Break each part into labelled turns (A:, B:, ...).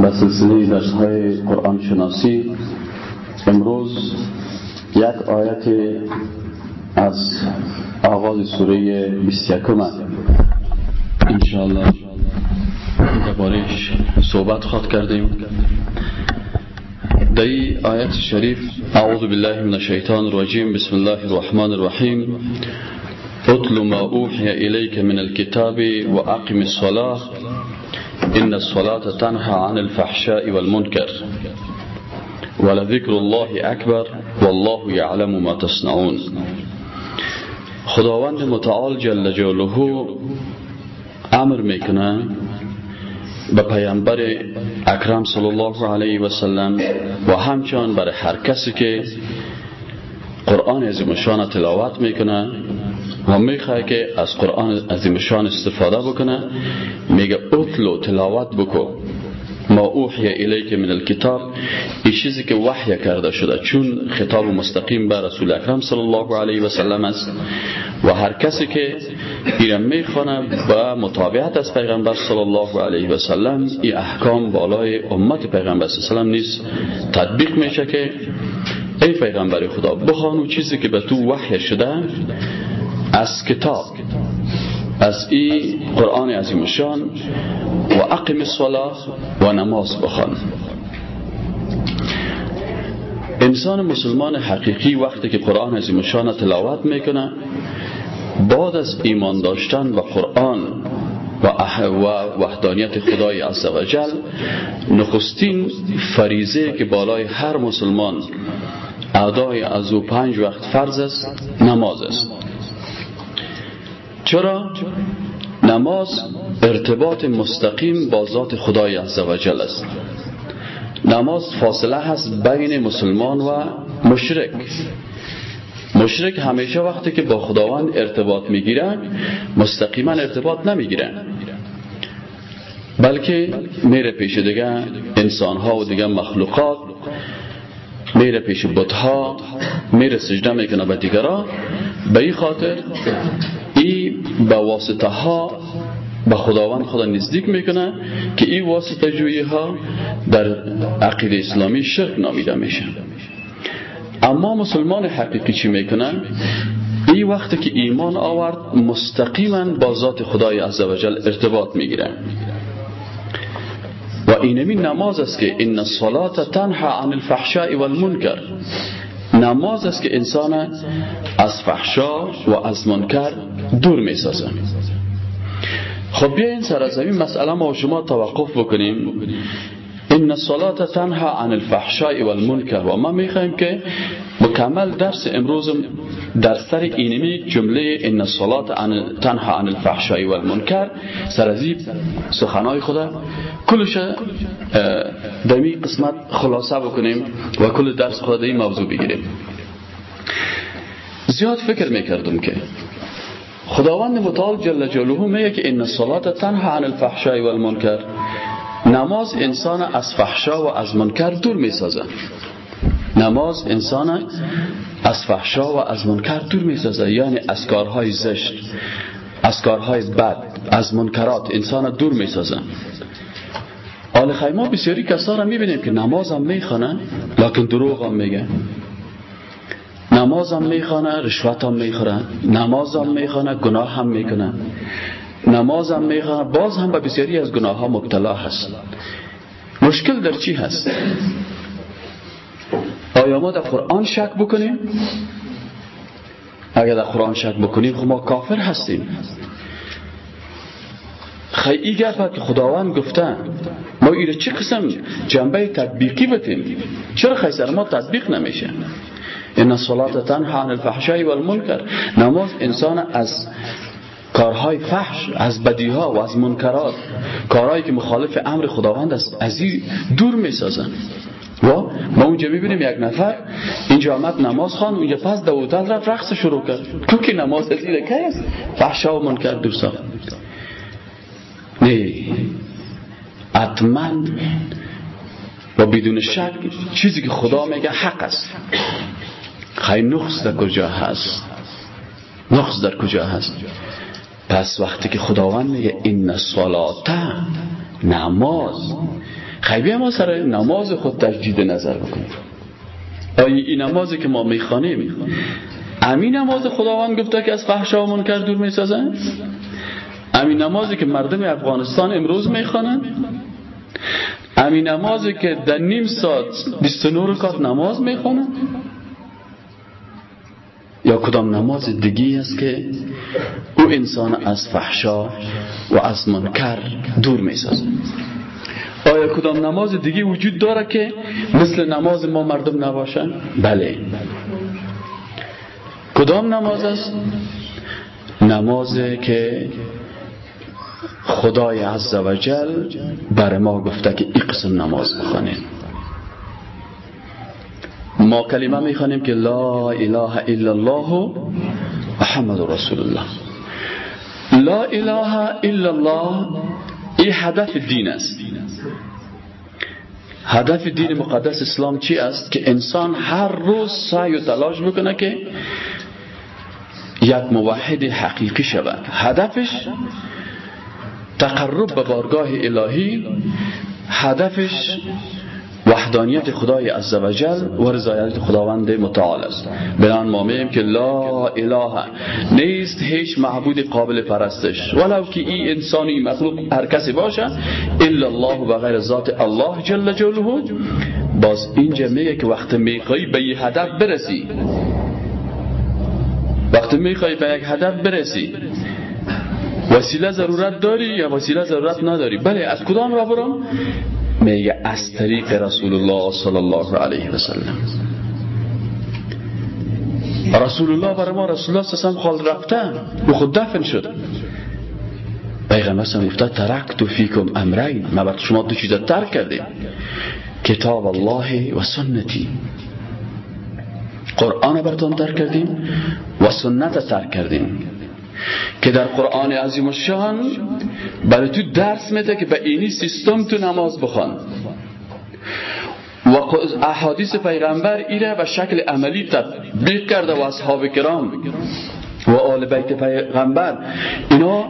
A: به سلسله درس های قرآن شناسی امروز یک آیت از آغاز سوره 21 انشاءالله دربارش صحبت خواد کردیم. در این آیت شریف اعوذ بالله من الشیطان الرجیم بسم الله الرحمن الرحیم. اتل ما اوحی الیک من الكتاب و اقم الصلاة. إن الصلاة تنهى عن الفحشاء والمنكر. ولذكر الله اکبر والله یعلم ما تصنعون. خداوند متعال جل جلاله أمر میکنه به پیامبر اکرم صلی الله علیه و سلم و همچنان برای هر کسی که قرآن عظیم شان تلاوت میکنه و می‌خواه که از قرآن عظیم شان استفاده بکنه. میگه اطلو تلاوت بکو ما اوحی الیک من الکتاب. این چیزی که وحی کرده شده. چون خطاب مستقیم به رسول اکرم صلی الله علیه و سلم است. و هر کسی که ایران می‌خوانه با مطابعت از پیغمبر صلی الله علیه و سلم این احکام بالای امت پیغمبر صلی الله علیه و سلم نیست. تطبیق میشه که ای پیغمبر خدا بخوانو چیزی که به تو وحی شده از کتاب از این قرآن عظیم شان و اقم الصلاه و نماز بخوان. انسان مسلمان حقیقی وقتی که قرآن عظیم شان تلاوت می‌کنه بعد از ایمان داشتن و قرآن و وحدانیت خدای عزوجل نخستین فریزه که بالای هر مسلمان ادای از او پنج وقت فرض است نماز است. چرا؟ نماز ارتباط مستقیم با ذات خدای عزوجل است. نماز فاصله هست بین مسلمان و مشرک. مشرک همیشه وقتی که با خداوند ارتباط می‌گیرن مستقیما ارتباط نمی‌گیرن بلکه میره پیش دیگه انسان ها و دیگه مخلوقات میره پیش بتها میره سجده می‌کنه به دیگران. به این خاطر به واسطه ها به خداوند خدا نزدیک می‌کنه که این واسطه جویی ها در عقیده اسلامی شرک نامیده میشه. اما مسلمان حقیقی چی می‌کنن این وقتی که ایمان آورد مستقیما با ذات خدای عزوجل ارتباط می‌گیرن و اینمی نماز است که این الصلاة تنها عن الفحشاء والمنکر نماز است که انسان از فحشا و از منکر دور می‌سازه. خب بیا این سر از این مسئله ما و شما توقف بکنیم. این الصلاة تنها عن الفحشاء والمنکر و ما می‌خوایم که مکمل درس امروز در سر اینمی جمله این الصلاة تنها عن الفحشاء والمنکر. سر از سخنای خدا کلش دمی قسمت خلاصه بکنیم و کل درس خدا در موضوع بگیریم. زیاد فکر می‌کردم که خداوند متعال جل جلاله میگه که ان الصلاه تنها عن الفحشاء والمنکر. نماز انسان از فحشا و از منکر دور می‌سازه نماز انسان از فحشا و از منکر دور می‌سازه یعنی از کارهای زشت از کارهای بد از منکرات انسان دور می‌سازه آل خیما بسیاری کسا را می‌بینیم که نماز هم می‌خوانن لیکن دروغ هم میگن. نماز هم می‌خوانه رشوت هم می‌خورن. نماز هم می‌خوانه گناه هم می‌کنن. نماز هم می‌خوانه باز هم به بسیاری از گناه ها مبتلا هست. مشکل در چی هست؟ آیا ما در قرآن شک بکنیم؟ اگر در قرآن شک بکنیم خب ما کافر هستیم. خیلی گفت که خداوند گفته ما ایره چه قسم جنبه تطبیقی بتیم؟ چرا خیسر ما تطبیق نمیشه؟ این الصلاة تنها عن الفحشاء والمنکر. نماز انسان از کارهای فحش از بدیها و از منکرات کارهایی که مخالف امر خداوند است از این دور می‌سازن. و ما اونجا می‌بینیم یک نفر اینجا آمد نماز خان اونجا پس دوتل رفت رقص شروع کرد. تو که نماز از این که است؟ فحشا و منکر دور ساخت نه حتما و بدون شک چیزی که خدا میگه حق است. خیلی نقص در کجا هست؟ نقص در کجا هست؟ پس وقتی که خداوند میگه این صلاته نماز خیلی ما سر نماز خود تجدید نظر بکنیم. آیا این نمازی که ما می‌خوانیم امین نماز خداوند گفته که از فحشا و منکر دور می‌سازن؟ امین نمازی که مردم افغانستان امروز می‌خوانن؟ امین نمازی که در نیم ساعت 29 رکات نماز می‌خوانن؟ یا کدام نماز دیگی است که او انسان از فحشا و از منکر دور می‌سازه آیا کدام نماز دیگه وجود داره که مثل نماز ما مردم نباشن؟ بله کدام نماز است؟ نمازی که خدای عزوجل بر ما گفته که این قسم نماز بخوانیم ما کلمه می‌خوانیم که لا اله الا الله محمد رسول الله لا اله الا الله این هدف دین است. هدف دین مقدس اسلام چی است؟ که انسان هر روز سعی و تلاش بکنه که یک موحد حقیقی شود. هدفش تقرب به بارگاه الهی هدفش وحدانیت خدای عزوجل و رضایت خداوند متعال است. بنان ما میگیم که لا اله نیست هیچ معبود قابل پرستش. ولو که این انسان این مخلوق هر کسی باشه الا الله و غیر ذات الله جل جلاله. باز اینجا میگه که وقت می‌خوای به یه هدف برسی. وقت می‌خوای به یک هدف برسی. وسیله ضرورت داری یا وسیله ضرورت نداری؟ بله از کدام را برم؟ میگه از طریق رسول الله صلی الله علیه و سلم. رسول الله برای ما رسول الله صلی خال رفته و خود دفن شد. پیغمبر صلی گفته ترکت فیکم امرین. ما بر شما دو چیز ترک کردیم. کتاب الله و سنتی. قرآن براتون ترک کردیم و سنت ترک کردیم. که در قرآن عظیم الشان برای تو درس میده که به اینی سیستم تو نماز بخوان. و احادیث پیغمبر ایره و شکل عملی تطبیق کرده و اصحاب کرام و آل بیت پیغمبر. اینا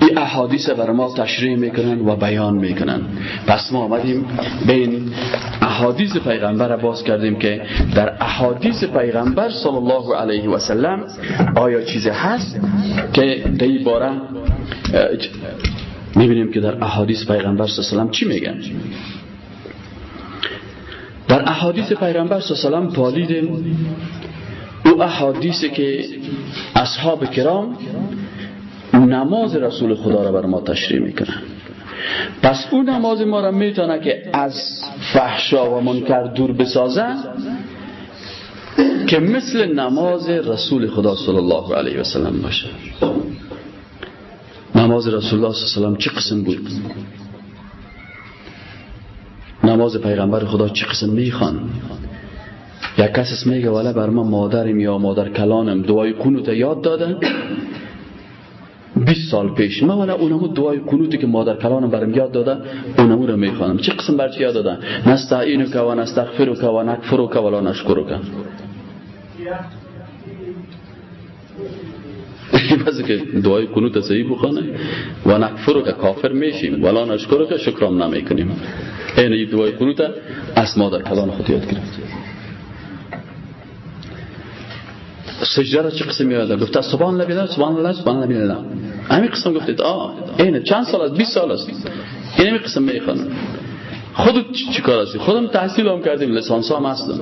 A: این احادیث بر ما تشریح می‌کنن و بیان می‌کنن. پس ما آمدیم بین احادیث پیغمبر باز کردیم که در احادیث پیغمبر صلی الله علیه و سلم آیا چیزی هست که در این باره می‌بینیم که در احادیث پیغمبر صلی الله علیه و سلم چی میگن؟ در احادیث پیغمبر صلی الله علیه و سلم پالیدیم او احادیثی که اصحاب کرام نماز رسول خدا را بر ما تشریح می‌کنن. پس اون نماز ما را می‌تونه که از فحشا و منکر دور بسازه که مثل نماز رسول خدا صلی الله علیه و سلم باشه. نماز رسول الله صلی الله علیه و سلم چه قسم بود؟ نماز پیغمبر خدا چه قسم می‌خوان؟ یک کس میگه ولی بر ما مادرم یا مادر کلانم. دعای قنوت یاد داده. 20 سال پیش. من ولی اونمو دعای قنوتی که مادر کلانم برم یاد داده اونمو رو می‌خوانم. چه قسم برچی یاد دادن؟ نستعینو که و نستغفرو که و نکفرو که ولا نشکرو که بس که دعای قنوت صحیح بخونه و نکفرو که کافر میشیم. ولا نشکرو که شکرام نمی‌کنیم. این دعای قنوت از مادر کلان خود یاد گرفت. سجده را چه قسم یاده گفته سبحان الله سبحان الله سبحان الله بیدار همین قسم گفتید آه اینه چند سال است 20 سال است این همین قسم می‌خوانم خودت چی کار هستی خودم تحصیل هم کردیم لسانس هم هستم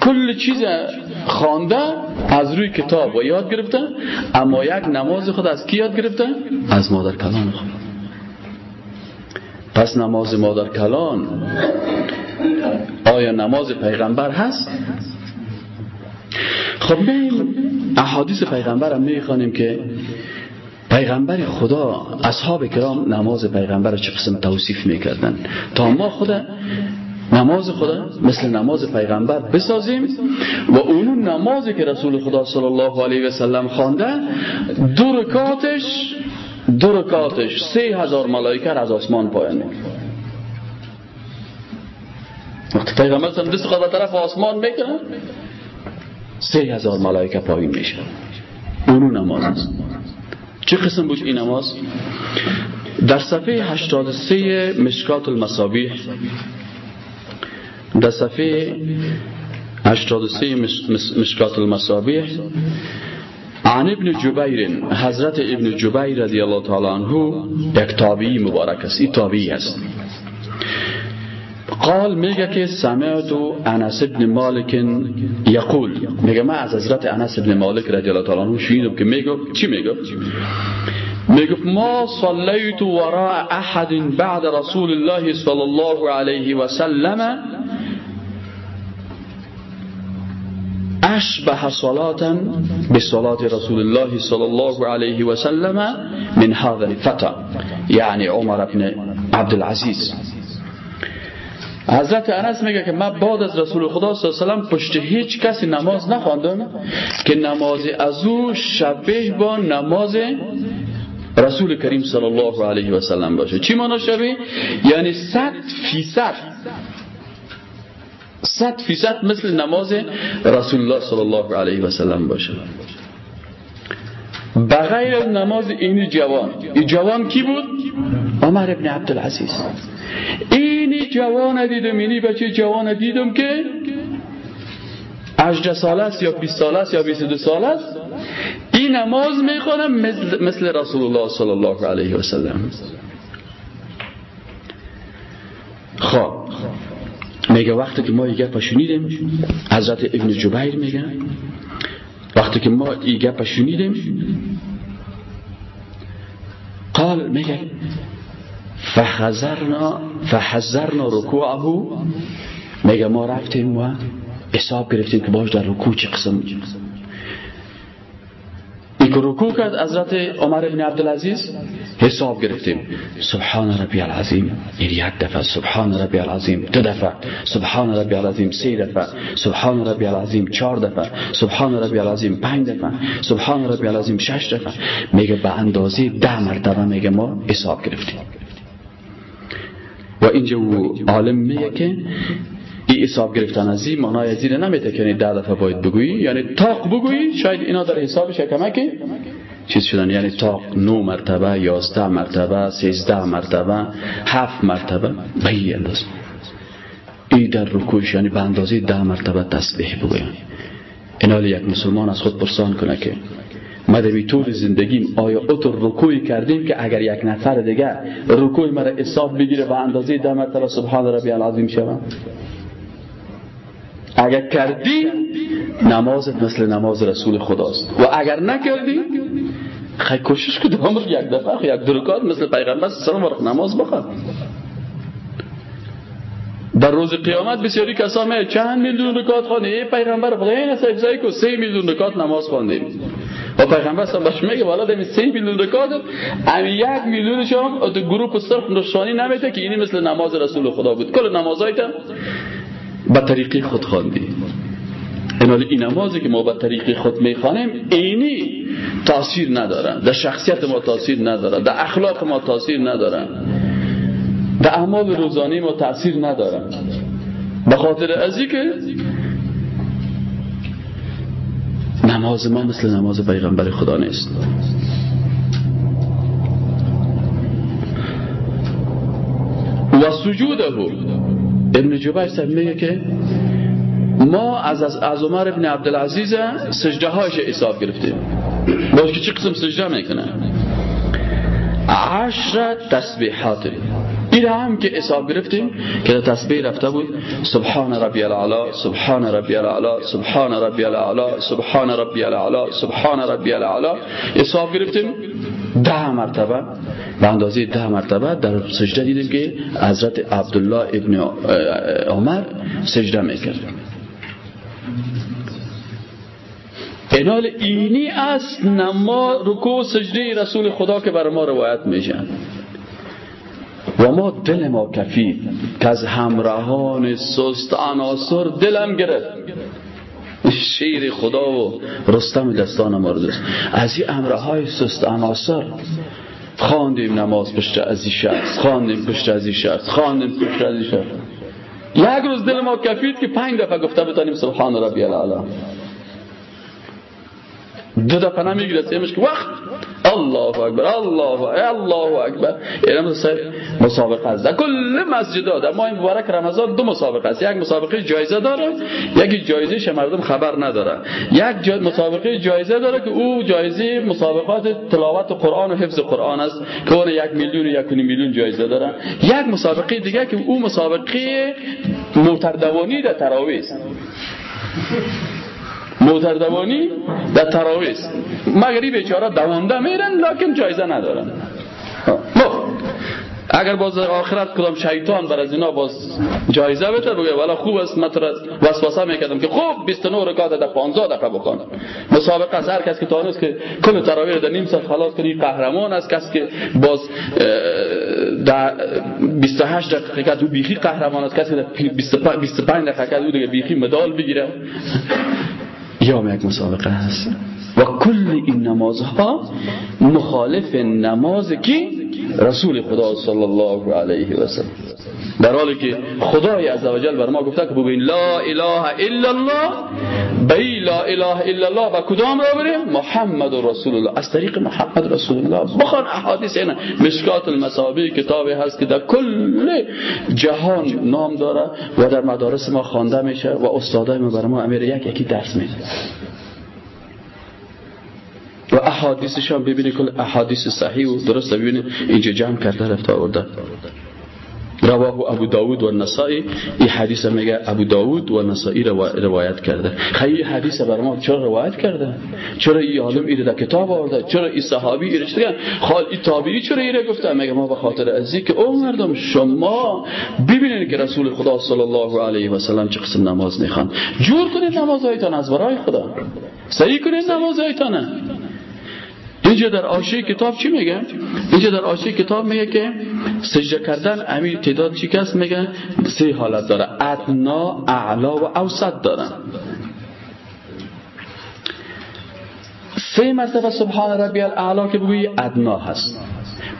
A: کل چیز خوانده از روی کتاب و یاد گرفته اما یک نماز خود از کی یاد گرفته از مادر کلان خود پس نماز مادر کلان آیا نماز پیغمبر هست خب بیم احادیث پیغمبر هم می‌خوانیم که پیغمبر خدا اصحاب کرام نماز پیغمبر چه قسم توصیف می‌کردن؟ تا ما خدا نماز خدا مثل نماز پیغمبر بسازیم و اون نمازی که رسول خدا صلی الله علیه و سلم خوانده دو رکاتش دو رکاتش سه هزار ملائکه از آسمان پایان وقتی پیغمبر دست خدا طرف آسمان می‌کنه سه هزار ملائکه پایین میشه. اونو نماز است. چه قسم بود این نماز؟ در صفحه 83 مشکات المصابیح در صفحه 83 مشکات المصابیح عن ابن جبیر حضرت ابن جبیر رضی الله تعالی عنه یک تابعی مبارک است. این تابعی است. قال میگه که سمعت انس ابن مالک یقول. میگه من از حضرت انس ابن مالک رضی الله تعالی عنه شنیدم که میگه چی میگه میگه ما صلیت وراء احد بعد رسول الله صلی الله علیه و سلم اشبه صلاة بصلاة رسول الله صلى الله عليه وسلم من هذا الفتى يعني عمر بن عبد العزيز حضرت انس میگه که من بعد از رسول خدا صلی الله علیه و پشت هیچ کسی نماز نخواندم که نماز از او شبیه با نماز رسول کریم صلی الله علیه و سلم باشه. چی معنی شبیه؟ یعنی صد فیصد. صد فیصد مثل نماز رسول الله صلی الله علیه و سلم باشه. بغیر نماز این جوان. این جوان کی بود؟ عمر ابن عبدالعزیز. اینی جوان دیدم اینی بچه جوان دیدم که 18 ساله است یا 20 ساله است یا 22 ساله است. این نماز می‌خوانم مثل, رسول الله صلی الله علیه و سلم. خب. میگه وقتی که ما یه گپ شنیدیم حضرت ابن جبیر میگه وقتی که ما این گپ شنیدیم قال میگه فحذرنا فحذرنا رکوعه. میگه ما رفتیم و حساب گرفتیم که باش در رکوع چه قسم که رکوع کرد. حضرت عمر بن عبدالعزیز حساب گرفتیم. سبحان ربی العظیم. این یک دفعه. سبحان ربی العظیم. دو دفعه. سبحان ربی العظیم. سه دفعه. سبحان ربی العظیم. چهار دفعه. سبحان ربی العظیم. پنج دفعه. سبحان ربی العظیم. شش دفعه. میگه به اندازه ده مرتبه میگه ما حساب گرفتیم. و اینجا عالم میگه که این حساب گرفتن از این معنای از این نمیده که ده دفعه باید بگویی. یعنی تاق بگویی شاید اینا در حسابش کمکی چیز شدن. یعنی تاق نو مرتبه یازده مرتبه سیزده مرتبه هفت مرتبه. به این انداز. ای در رکوش یعنی به اندازه ده مرتبه تسبیح بگویم اینا یک مسلمان از خود پرسان کنه که ما در طول زندگیم آیا اتر رکوی کردیم که اگر یک نفر دیگر رکوی مرا حساب بگیره و اندازه ده مرتبه سبحان ربی العظیم شوم اگر کردی نمازت مثل نماز رسول خداست. و اگر نکردی خیلی کوشش کن عمر یک دفعه یک درکات مثل پیغمبر سلام ورق نماز بخواد در روز قیامت بسیاری کسا می چند میلیون رکات خوانده ای پیغمبر خدا این است افزایی که سه میلیون رکات نماز خوانده و پیغمبر صلی الله میگه والا دمی سه میلیون رکات امی یک میلیون شما گروه صرف نشانی نمیده که اینی مثل نماز رسول خدا بود. کل نمازایت به طریقی خود خواندی. این این نمازی که ما به طریق خود می‌خوانیم اینی تاثیر ندارن. در شخصیت ما تاثیر ندارن. در اخلاق ما تاثیر ندارن. در اعمال روزانه ما تاثیر ندارن. به خاطر ازی که نماز ما مثل نماز پیغمبر خدا نیست. و سجوده ابن سر میگه که ما از از عمر ابن عبدالعزیز سجده هاش حساب گرفتیم. باش که چه قسم سجده می‌کنه؟ عشر تسبیحات. این هم که حساب گرفتیم که تسبیح رفته بود. سبحان ربی العلا سبحان ربی العلا سبحان ربی العلا سبحان ربی العلا سبحان ربی العلا. حساب گرفتیم. ده مرتبه به اندازه ده مرتبه در سجده دیدیم که حضرت عبدالله ابن عمر سجده می‌کرد. اینال اینی است نما رکو سجده رسول خدا که بر ما روایت میشن و ما دل ما کفید که از همراهان سست عناصر دلم گرفت. شیر خدا و رستم دستان ما از این امرهای سست عناصر خواندیم نماز پشت از این شخص خواندیم پشت از این شخص خواندیم پشت از این شخص. یک روز دل ما کفید که پنج دفعه گفته بتانیم سبحان ربی العلا. دو دفعه نمی‌گیره سیمش که وقت الله اکبر الله الله اکبر این مسابقه است در کل مسجد ها در ماه مبارک رمضان دو مسابقه است یک مسابقه جایزه داره یکی جایزه مردم خبر نداره یک مسابقه جایزه داره که او جایزه مسابقات تلاوت قرآن و حفظ قرآن است که اون یک میلیون و یک میلیون جایزه داره یک مسابقه دیگه که او مسابقه موتردوانی در تراویح است موتردوانی در تراویح است. مگری بیچاره دوانده میرن لکن جایزه ندارن. اگر باز آخرت کدام شیطان بر از اینا باز جایزه بده بگه والا خوب است مطرد وسوسه می‌کردم که خوب 29 رکعت در 15 دقیقه بخوان مسابقه است هر کس که تانست که کل تراویح در نیم ساعت خلاص کنی قهرمان است. کسی که باز در 28 دقیقه دو بیخی قهرمان است. کسی که در 25 دقیقه دو دیگه بیخی مدال بگیره. یا یک مسابقه است و کل این نمازها مخالف نماز کی؟ رسول خدا صلی الله علیه و سلم. در حالی که خدای عزوجل بر ما گفته که بگوین لا اله الا الله بی لا اله الا الله و کدام را بریم محمد رسول الله. از طریق محمد رسول الله. بخوان احادیث اینا مشکات المصابی کتابی هست که در کل جهان نام داره و در مدارس ما خوانده میشه و استادای ما بر ما امیر یک یکی درس میده. و احادیثش هم ببینید کل احادیث صحیح و درست ببینید اینجا جمع کرده رفت آورده. رواه ابو داود و نسائی این حدیث میگه ابو داود و نسائی روایت کرده. خیلی حدیث بر ما چرا روایت کرده؟ چرا این عالم ایره در کتاب آورده؟ چرا این صحابی ایره شده خال این تابعی چرا ایره گفته؟ میگه ما به خاطر ازی که او مردم شما ببینید که رسول خدا صلی الله علیه و سلم چه قسم نماز می‌خوان. جور کنید نمازهایتان از برای خدا. صحیح کنید نمازهایتان. اینجا در آشه کتاب چی میگه؟ اینجا در آشه کتاب میگه که سجده کردن امیر تعداد چی کس میگه؟ سه حالت داره. ادنا اعلا و اوسط داره. سه مرتبه سبحان ربی الاعلا که بگویی ادنا هست.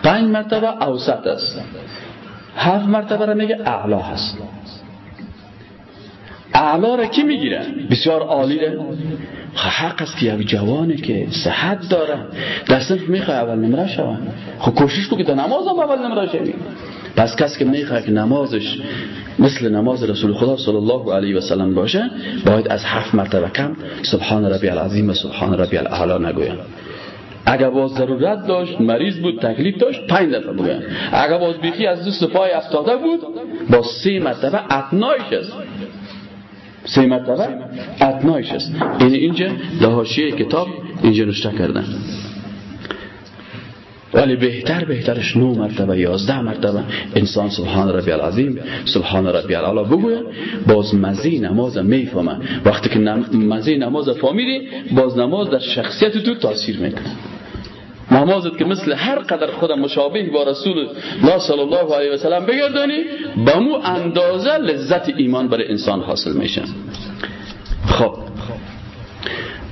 A: پنج مرتبه اوسط است. هفت مرتبه را میگه اعلا هست. اعلا را کی می‌گیره؟ بسیار عالی حق است که یک جوانی که صحت داره. در صنف می‌خواه اول نمره شوه. خب کوشش کو که در نماز هم اول نمره شوی. پس کسی که می‌خواه که نمازش مثل نماز رسول خدا صلی الله علیه و سلم باشه باید از هفت مرتبه کم سبحان ربی العظیم و سبحان ربی الاعلا نگویم. اگر باز ضرورت داشت مریض بود تکلیف داشت پنج دفعه بگویم. اگر باز بیخی از دست پای افتاده بود با سه مرتبه اتنایش است. سه مرتبه اتنایش است این اینجا لحاشیه کتاب اینجا نشته کردن ولی بهتر بهترش نو مرتبه یازده مرتبه انسان سبحان ربی العظیم سبحان ربی العلا بگوید باز مزی نماز می‌فهمه وقتی که مزی نماز فامیلی باز نماز در شخصیت تو تاثیر می‌کنه نمازت که مثل هر قدر خودم مشابه با رسول الله صلی الله علیه و سلم بگردانی با مو اندازه لذت ایمان برای انسان حاصل میشه. خب.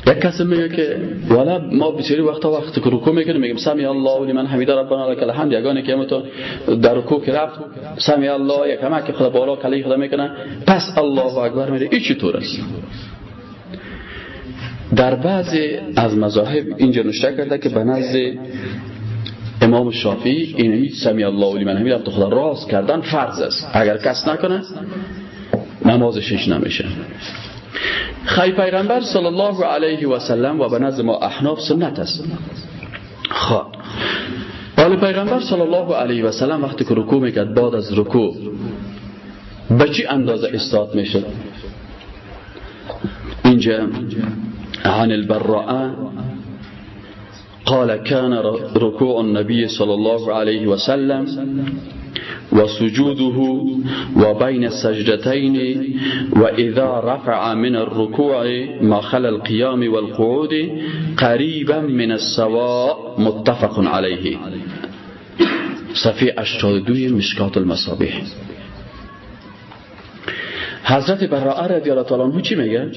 A: یک کسی میگه که والا ما بسیاری وقتا وقت که رکوع می‌کنیم میگیم سمی الله و من حمید ربنا لك الحمد. یگانه که تو در رکوع که رفت سمی الله یک همه که خدا بالا کلی خدا می‌کنه. پس الله اکبر میره این چطور است. در بعضی از مذاهب اینجا نشته کرده که به نزد امام شافعی این سمی الله و من حمید خدا راست کردن فرض است. اگر کس نکنه نمازش نمیشه. خی پیغمبر صلی الله علیه و سلم و به نظر ما احناف سنت است. خب. حال پیغمبر صلی الله علیه و سلم وقتی که رکوع می‌کرد بعد از رکوع به چی اندازه استاد می‌شد؟ اینجا عن البراء قال كان ركوع النبي صلى الله عليه وسلم وسجوده وبين السجدتين وإذا رفع من الركوع ما خل القيام والقعود قريبا من السواء متفق عليه. صفحة 82 مشکات المصابيح. حضرت براءه رضی الله تعالی عنہ چی میگه؟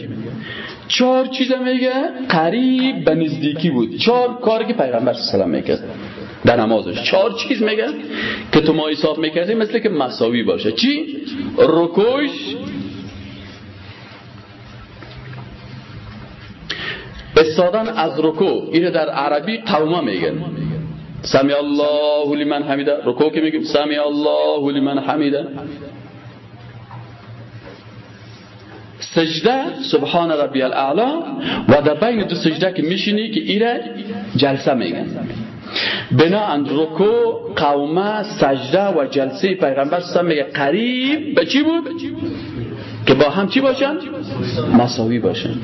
A: چهار چیز میگه. قریب به نزدیکی بود. چهار کاری که پیغمبر صلی الله علیه و در نمازش. چهار چیز میگه که تو ما حساب می‌کردی مثل که مساوی باشه. چی؟ رکوش. استادان از رکوع. اینو در عربی قومه میگن. سمی الله لمن حمیده. رکوع که میگیم؟ سمی الله لمن حمیده. سجده سبحان ربی الاعلا و در بین دو سجده که میشینی که ایره جلسه میگن بنا رکوع قومه سجده و جلسه پیغمبر سم میگه قریب به چی بود؟ که با هم چی باشن؟ مساوی باشن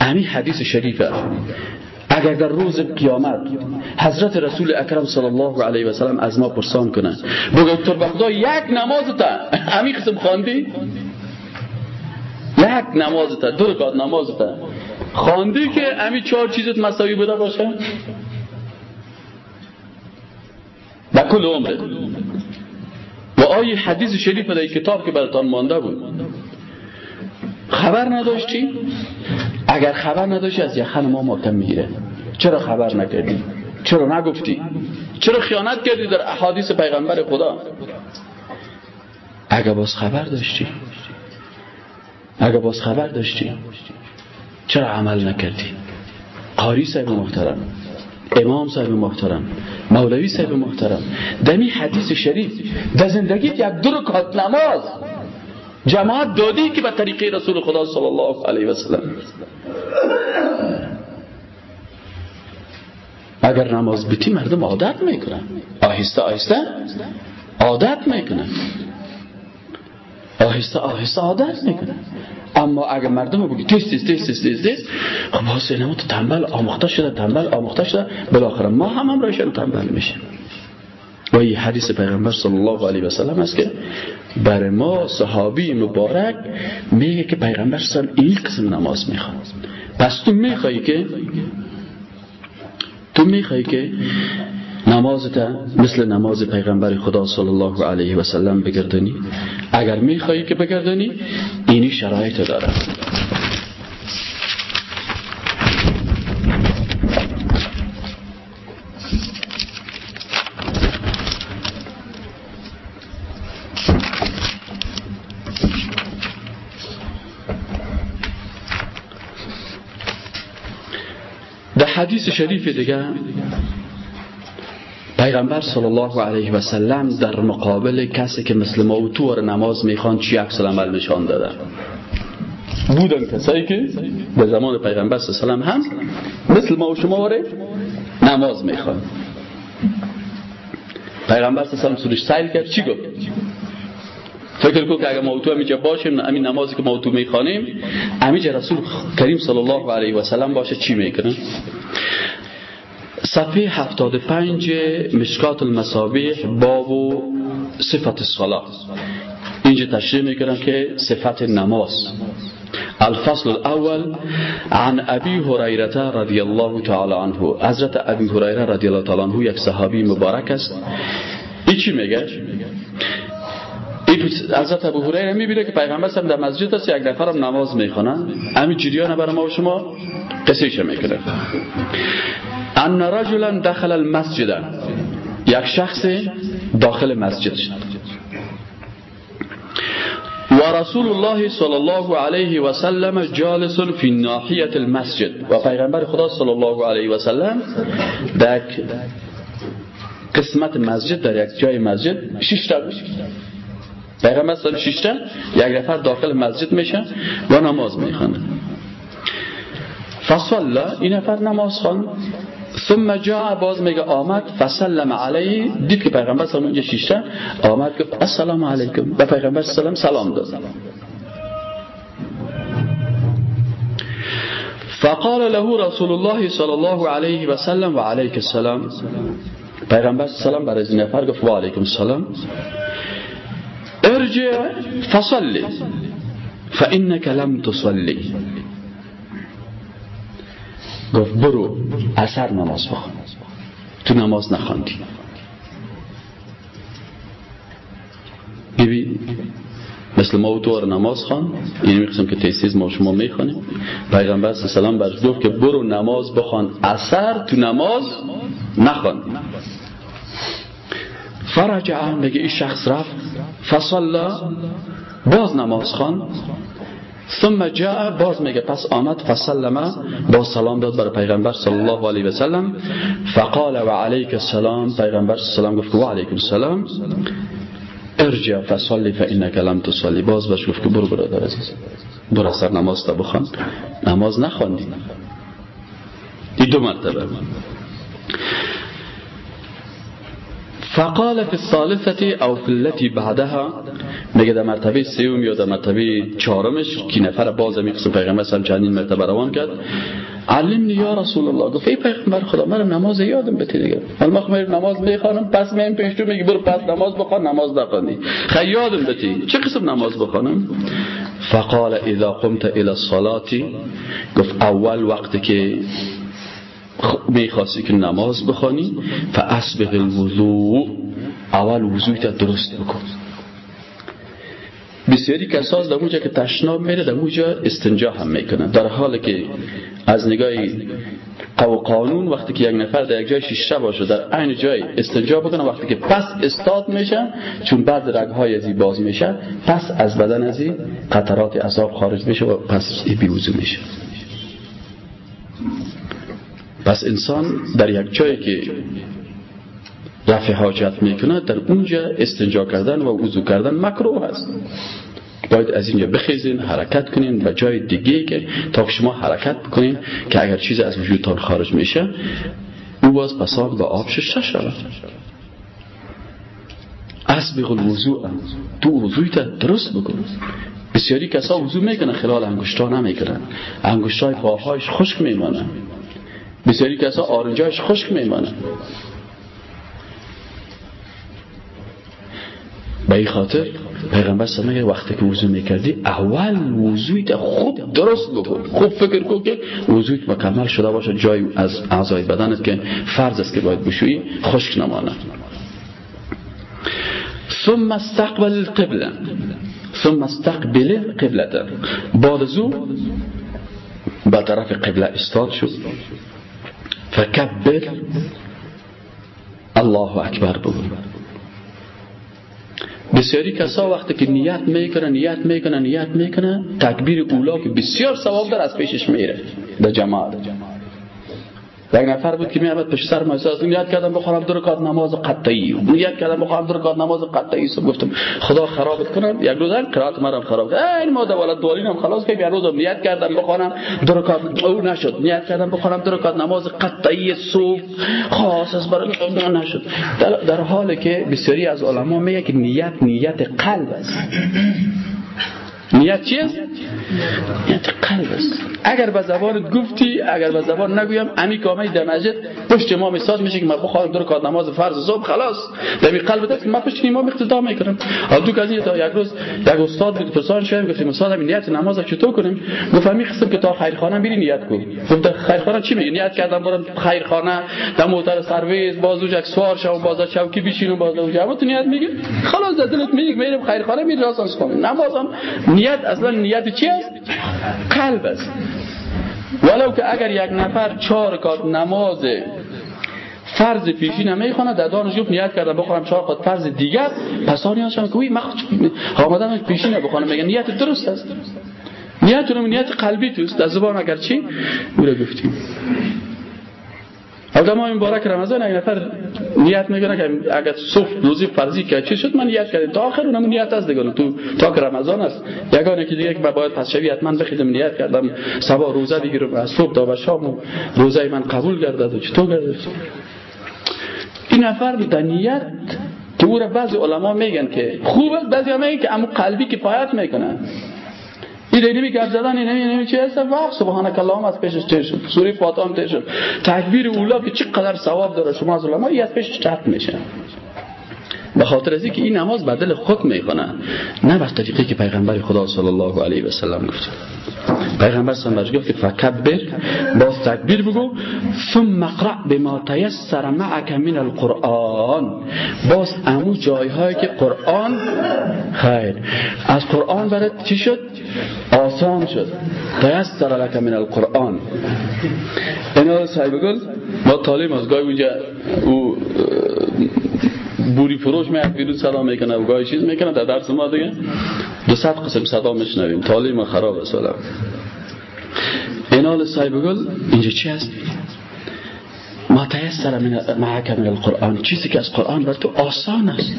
A: همین حدیث شریفه اگر در روز قیامت حضرت رسول اکرم صلی الله علیه و سلم از ما پرسان کنه بگه تو به خدا یک نماز تا همین قسم خواندی یک نماز تا دو نماز تا خواندی که همین چهار چیزت مساوی بوده باشه؟ و کل عمره و آیه حدیث شریف در کتاب که براتان مانده بود. خبر نداشتی؟ اگر خبر نداشتی از یخن ما ماتم می‌گیره. چرا خبر نکردی؟ چرا نگفتی؟ چرا خیانت کردی در احادیث پیغمبر خدا؟ اگر باز خبر داشتی. اگر باز خبر داشتی چرا عمل نکردی؟ قاری صاحب محترم امام صاحب محترم مولوی صاحب محترم دمی حدیث شریف در زندگی یک دو رکعت نماز جماعت دادی که به طریقه رسول خدا صلی الله علیه و سلم. اگر نماز بیتی مردم عادت می‌کنن. آهسته آهسته عادت می‌کنن. آهسته آهسته عادت می‌کنن اما اگر مردم بگی تیز تیز تیز تیز تیز تیز خب حسین تو تنبل آموخته شده تنبل آموخته شده. بالاخره ما هم هم رایشن تنبل میشیم. و این حدیث پیغمبر صلی الله علیه و سلم است که بر ما صحابی مبارک میگه که پیغمبر صلی این قسم نماز می‌خواد. پس تو میخوایی که تو میخوایی که نمازت مثل نماز پیغمبر خدا صلی الله علیه و سلم بگردانی. اگر میخوایی که بگردانی اینی شرایط داره در حدیث شریف دیگه پیغمبر صلی الله علیه و سلم در مقابل کسی که مثل ما و نماز می‌خوان چی عکس عمل نشان داده؟ بودن کسایی که به زمان پیغمبر صلی الله علیه و هم مثل ما و شما وره نماز می‌خوان. پیغمبر صلی الله علیه و سلم سیل کرد چی گفت؟ فکر کن که اگر ما تو همیجا باشیم همین نمازی که ما تو می‌خوانیم همیجا رسول کریم صلی الله علیه و سلم باشه چی می‌کنه؟ صفحه 75 مشکات المصابیح باب و صفت الصلاة. اینجا تشریح می‌کنم که صفت نماز. الفصل الاول عن ابی هریره رضی الله تعالی عنه. حضرت ابی هریره رضی الله تعالی عنه یک صحابی مبارک است. این چی میگه؟ حضرت ابو هریره می‌بینه که پیغمبر هم در مسجد است یک نفرم نماز می‌خونن همین جریان برای ما و شما قصه می‌کنه؟ ان رجلا دخل المسجد. یک شخص داخل مسجد شد. و رسول الله صلی الله علیه و سلم جالس فی ناحیه المسجد. و پیغمبر خدا صلی الله علیه و سلم در قسمت مسجد در یک جای مسجد شش تا پیغمبر صلی شش یک نفر داخل مسجد میشه و نماز می‌خونه. فصلا این نفر نماز خوان ثم جاء باز میگه آمد فسلم علیه. دید که پیغمبر سلام اونجا شیشته آمد گفت السلام علیکم. و پیغمبر سلام سلام داد. فقال له رسول الله صلی الله علیه و سلم و علیک السلام. پیغمبر سلام برای این نفر گفت و علیکم السلام. ارجع فصلی. فانك لم تصلی. گفت برو اثر نماز بخون. تو نماز نخواندی ببین مثل ما تو نماز خوان این می‌خواستم که تیسیز ما شما می‌خوانیم پیغمبر سلام بر گفت که برو نماز بخوان اثر تو نماز نخوان. فرجع میگه این شخص رفت فصلا باز نماز خوان. ثم جاء باز میگه پس آمد فسلم با سلام داد بر پیغمبر صلی الله علیه و سلم. فقال و علیک السلام پیغمبر صلی الله گفت و علیک السلام. ارجع فصلی فانك لم تصلی. باز بهش گفت برو برادر عزیز. برو سر نماز تا بخوان. نماز نخواندی این دو مرتبه. فقال في الثالثه او في التي بعدها میگه در مرتبه سوم یا در مرتبه چهارمش کی نفر باز می قسم پیغمبر سم چندین مرتبه روان کرد علمنی یا رسول الله گفت ای پیغمبر خدا من نماز یادم بده دیگه. حالا ما خمیر نماز می‌خوانم پس میم پیش تو میگه برو پس نماز بخوان نماز نخوانی. خیلی یادم بده. چه قسم نماز بخوانم؟ فقال اذا قمت الى الصلاه گفت اول وقتی که می‌خواستی که نماز بخوانی فاسبغ الوضوء. اول وضوعت درست بکن. بسیاری کساز در اونجا که تشناب میره در اونجا استنجا هم می‌کنه در حالی که از نگاه قو قانون وقتی که یک نفر در یک جای شیشه باشه در عین جای استنجا بکنه وقتی که پس استاد میشه چون بعد رگهای ازی باز میشه پس از بدن ازی قطرات عذاب خارج میشه و پس بیوزو میشه. پس انسان در یک جایی که رفع حاجت می‌کنه در اونجا استنجا کردن و وضو کردن مکروه هست باید از اینجا بخیزین حرکت کنین و جای دیگه که تا شما حرکت بکنین که اگر چیز از وجودتان خارج میشه او باز پسان با آب شش شود. اسبق الوضوع تو وضویت درست بکن. بسیاری کسا وضو می‌کنن خلال انگشتا نمی‌کنن. انگشتای پاهایش خشک میمانن بسیاری کسا آرنجایش خشک میمانن به این خاطر پیغمبر صلی وقتی که وضو می‌کردی اول وضویت خوب درست بکن. خوب فکر کن که وضویت مکمل شده باشه. جای از اعضای بدنت که فرض است که باید بشویی خشک نمانه ثم استقبل القبله ثم استقبل قبلته بعد از به طرف قبله استاد شد. فکبر. الله اکبر بگو. بسیاری کسا وقتی که نیت می‌کنه نیت می‌کنه نیت می‌کنه تکبیر اولا که بسیار ثواب در از پیشش میره. در جماعت. یک نفر بود که میامد پشت سر از نیت کردم بخوام دو رکعت نماز قطعی. نیت کردم بخوام دو رکعت نماز قطعی سو گفتم خدا خرابت کنم یک روز قرات مرا خراب کرد. این ما دولت دوالینم خلاص که یک روز نیت کردم بخوام دو رکعت. او نشد. نیت کردم بخوام دو رکعت نماز قطعی صبح. خاص از برای نشد. در حالی که بسیاری از علما میگه که نیت نیت قلب است. نیت چیست؟ قلب است. اگر به زبان گفتی اگر به زبان نگویم امی کامه در مسجد پشت امام استاد میشه که من بخوام دور کار نماز فرض صبح خلاص. در قلب دست من پشت امام اقتدا می‌کنم. تو کسی تا یک روز یک استاد بود پرسان شدم گفتیم استاد همین نیت نماز چطور کنیم؟ گفت می قسم که تا خیرخانه میری نیت کن. گفت خیرخانه چی میگی؟ نیت کردم برم خیرخانه در موتر سرویس بازو جک سوار شوم باز چوکی بشینم باز اونجا تو نیت میگی؟ خلاص دلت میگی میرم خیرخانه میری راست کنم نمازم نیت اصلا نیت چی است؟ قلب است. ولو که اگر یک نفر چهار رکعت نماز فرض پیشی نمی‌خونه در دانش جفت نیت کردم بخورم چهار رکعت فرض دیگر پس آنیان شما که وی آمدم پیشی نبخونم میگن نیت درست است. نیت رو نیت قلبی توست در زبان اگر چی؟ او گفتیم. حالا ما مبارک رمضان یک نفر نیت می‌کنه که اگر صبح روزی فرضی که چی شد من نیت کردم تا آخر اونم نیت است دیگه تو تا که رمضان است یگانه که دیگه که باید پس شوی حتما بخیدم نیت کردم صبح روزه بگیرم از صبح تا به شام روزه من قبول گردد و چطور گردد این نفر به نیت که او را بعضی علما میگن که خوب است بعضی میگن که امو قلبی کفایت می‌کنه این دیدی گپ زدن این نمی چی هست؟ وقت. سبحانك اللهم از پیشش تیر شد. سوره فاتحه تیر شد. تکبیر اولا که چقدر ثواب داره. شما از علما از پیشش ترک میشه. به خاطر از که این نماز بدل خود می‌کنه نه بر طریقی که پیغمبر خدا صلی الله علیه و سلم گفت. پیغمبر صلی الله گفت که فکبر باز تکبیر بگو ثم اقرا بما تیسر معك من القرآن. باز امو جایهایی که قرآن خیر. از قرآن برات چی شد؟ آسان شد. تیسر لك من القرآن. اینا صاحب گل ما طالب از گاهی اونجا او بوری فروش میاد بیرون سلام می‌کنه و گاهی چیز می‌کنه در درس ما دیگه دو ست قسم صدا میشنویم. ما خراب است اینال صاحب گل اینجا چی هست؟ ما تیسر معک من القرآن چیزی که از قرآن بر تو آسان است.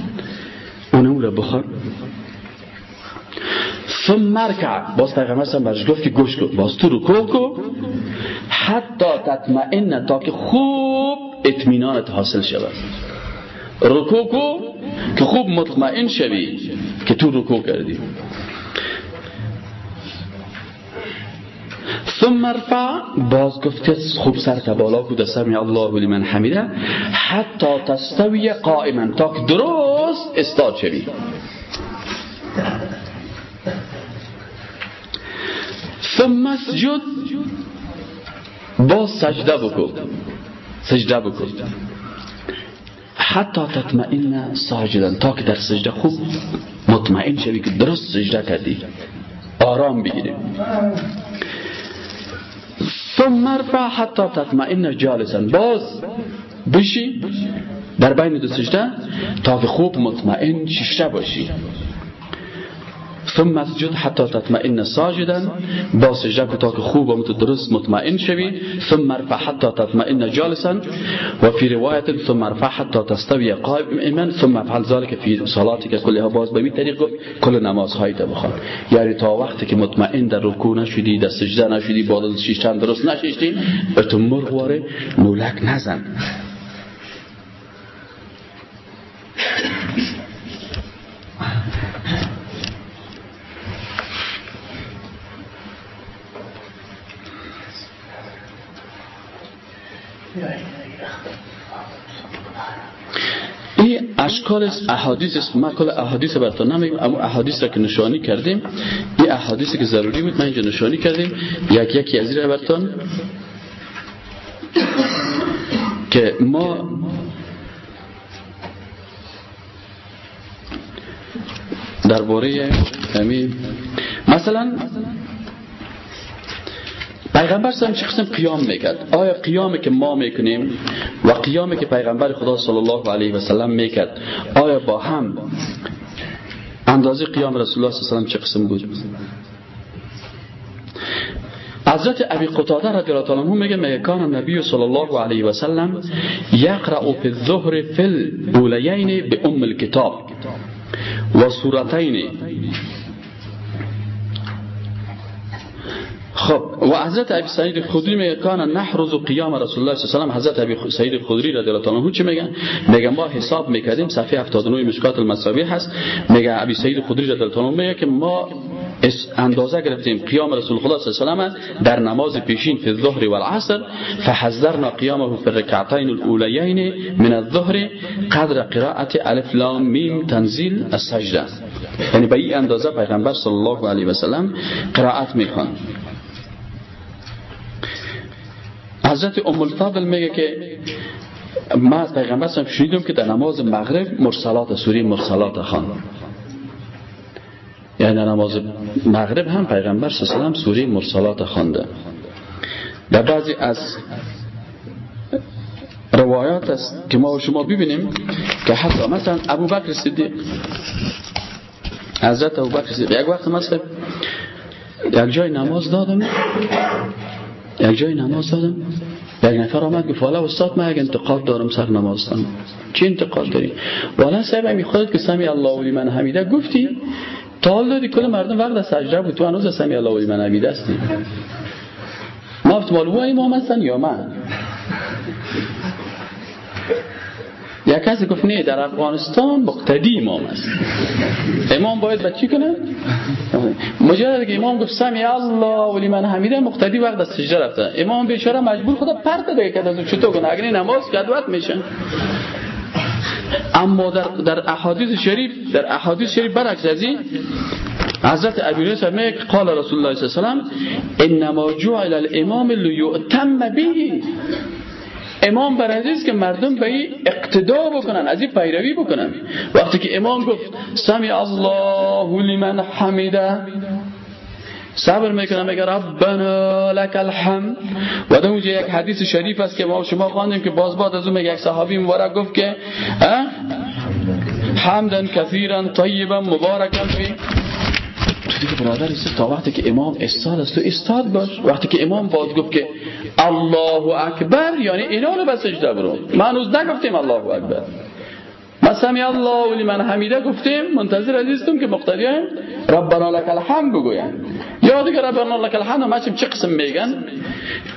A: اون رو بخور. ثم مرکع. باز پیغمبر سم برش گفت که گوش کن. باز تو رکوع کن. حتی تطمئن تا که خوب اطمینانت حاصل شود. رکوع کن که خوب مطمئن شوی که تو رکوع کردی. ثم ارفع. باز گفت خوب سر بالا کو سمی الله لمن حمیده. حتی تستوی قائما. تا که درست استاد شوی. ثم اسجد باز سجده بکن سجده بکن حتی تطمئن ساجدن تا که در سجده خوب مطمئن شوی که درست سجده کردی. آرام بگیریم ثم ارفع حتی تطمئن جالسا. باز بشی در بین دو سجده تا که خوب مطمئن ششته باشی. ثم اسجد حتی تطمئن ساجدا. با سجده تا که خوب و درست مطمئن شوی. ثم ارفع حتی تطمئن جالسا. و فی روایت ثم ارفع حتی تستوی قائما. ثم افعل ذلك فی که کلها باز به طریق کل نمازهای تا بخوان. یعنی تا وقتی که مطمئن در رکوع نشدی در سجده نشدی با شیشتن درست نشیشتی تو مرغ نولک نزن این اشکال احادیث است. ما کل احادیث براتون نمیگم اما احادیث را که نشانی کردیم این احادیثی که ضروری بود ما اینجا نشانی کردیم. یک یکی از این براتون. که ما درباره همین مثلا پیغمبر سلام چه قسم قیام می‌کرد آیا قیامی که ما می‌کنیم و قیامی که پیغمبر خدا صلی الله علیه و سلم می‌کرد آیا با هم اندازه قیام رسول الله صلی الله علیه و چه قسم بود حضرت ابی قتاده رضی الله عنه میگه میگه کان نبی صلی الله علیه و سلم یقرأ فی الظهر فی به ام الكتاب و سورتین خب. و حضرت ابی سعید خدری میگه کان نحرز قیام رسول الله صلی الله علیه و حضرت ابی سعید خدری رضی الله عنه چی میگن؟ میگن ما حساب می‌کردیم صفحه 79 مشکات المصابیح هست. میگه ابی سعید خدری رضی الله عنه میگه که ما اندازه گرفتیم قیام رسول خدا صلی الله علیه و در نماز پیشین فی الظهر و العصر فحذرنا قیامه فی الرکعتین الاولیین من الظهر قدر قراءت الف لام میم تنزیل السجده. یعنی به این اندازه پیغمبر صلی الله علیه و سلم قرائت می‌خوان حضرت ام الفضل میگه که ما از پیغمبر شنیدم که در نماز مغرب مرسلات سوری مرسلات خان. یعنی در نماز مغرب هم پیغمبر صلی الله سوره مرسلات خوانده در بعضی از روایات است که ما و شما ببینیم که حتی مثلا ابو بکر صدیق حضرت ابو بکر صدیق یک وقت مثلا یک جای نماز دادم. یک جای نماز دادم. یک نفر آمد گفت والا استاد من یک انتقاد دارم سر نمازتان چی انتقاد داری؟ والا صاحب همی خودت که سمی الله ولی من حمیده گفتی تا حال دادی کل مردم وقت سجده بود تو هنوز سمی الله ولی من حمیده هستی. ما افتمال او امام هستن یا من؟ یک کسی گفت نه در افغانستان مقتدی امام است. امام باید به چی کنه؟ مجرد که امام گفت سمی الله ولی من حمیده مقتدی وقت از سجده رفته. امام بیچاره مجبور خدا پرت دیگه که از چطور کنه؟ اگر نماز جدوت میشه. اما در در احادیث شریف در احادیث شریف برعکس از این حضرت ابی هریره میگه قال رسول الله صلی الله علیه و سلم انما جعل الامام لیؤتم به. امام بر عزیز که مردم به این اقتدا بکنن از این پیروی بکنن. وقتی که امام گفت سمی الله لمن حمیده. صبر می‌کنم میگه ربنا لك الحمد. و در اونجا یک حدیث شریف است که ما شما خواندیم که باز بعد از اون یک صحابی مبارک گفت که حمدا کثیرا طیبا مبارکا فی برادر تا وقتی که امام استاد است تو استاد باش. وقتی که امام باز گفت که الله اکبر یعنی اینا رو به سجده برو من نگفتیم الله اکبر ما سمی الله ولی من حمیده گفتیم منتظر عزیزتم که مقتدیان ربنا لك الحمد بگوین یا دیگه ربنا لك الحمد ما چه قسم میگن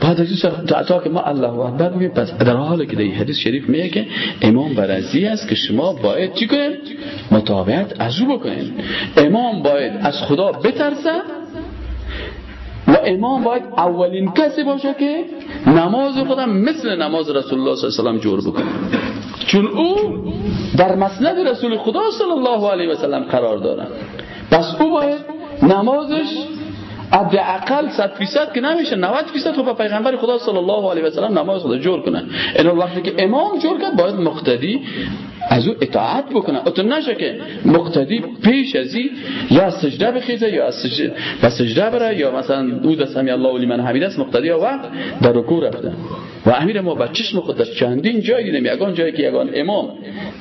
A: بعد از تا که ما الله اکبر بگیم پس در حالی که در حدیث شریف میگه که امام برازی است که شما باید چی کنید مطابقت از او بکنید امام باید از خدا بترسه و امام باید اولین کسی باشه که نماز خودم مثل نماز رسول الله صلی الله علیه و جور بکنه. چون او در مسند رسول خدا صلی الله علیه و سلم قرار داره پس او باید نمازش اقل 100 فیصد که نمیشه 90 فیصد خب پیغمبر خدا صلی الله علیه و سلم نماز خدا جور کنه. اینا وقتی که امام جور کرد باید مقتدی از او اطاعت بکنه. اتو نشه که مقتدی پیش ازی یا سجده بخیزه یا از سجده, سجده بره یا مثلا او دست همی الله ولی من حمید است مقتدی وقت در رکوع رفته. و امیر ما با چشم خود در چندین جای دیدم یگان جایی که یگان امام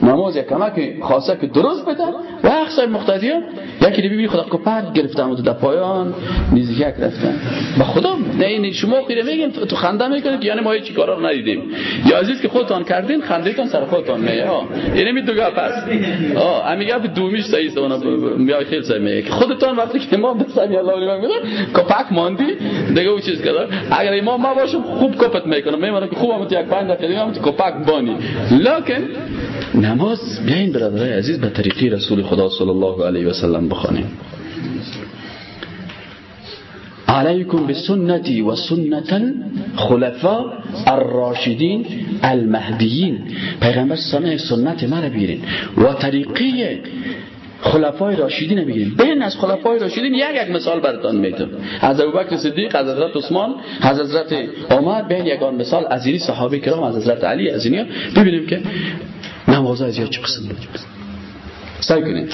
A: نماز کمک خاصه که درست بده و اقصای مقتدیان یکی دی ببینی خدا کپر گرفتم و در پایان. نیزی یک رفتن. با خدا نه شما خیره میگین تو خنده می‌کنید یعنی ما هیچ کارا رو ندیدیم. یا عزیز که خودتان کردین خندهتان سر خودتان میه ها یعنی می دو گپ است آه امی گپ دومیش صحیح است اون میای خیلی صحیح میگه. خودتان وقتی که امام به سمی الله علیه و کپک ماندی دیگه او چیز کرد اگر امام ما باشم خوب کپت می‌کنم. میمونم که خوبم تو یک پنج دقیقه هم کپک بانی. لکن نماز بیاین برادرای عزیز به طریقی رسول خدا صلی الله علیه و سلم بخوانیم. علیکم بسنتی و سنت الخلفاء الراشدین المهدیین پیغمبر سنت سنت من بیرین. و طریقی خلفای راشدین بگیریم بین از خلفای راشدین یک یک مثال براتون می‌تونم از ابوبکر صدیق از حضرت عثمان از حضرت عمر بین یگان مثال از این صحابه کرام از حضرت علی از اینیا. ببینیم که نماز از چه قسم بود. سعی کنیم.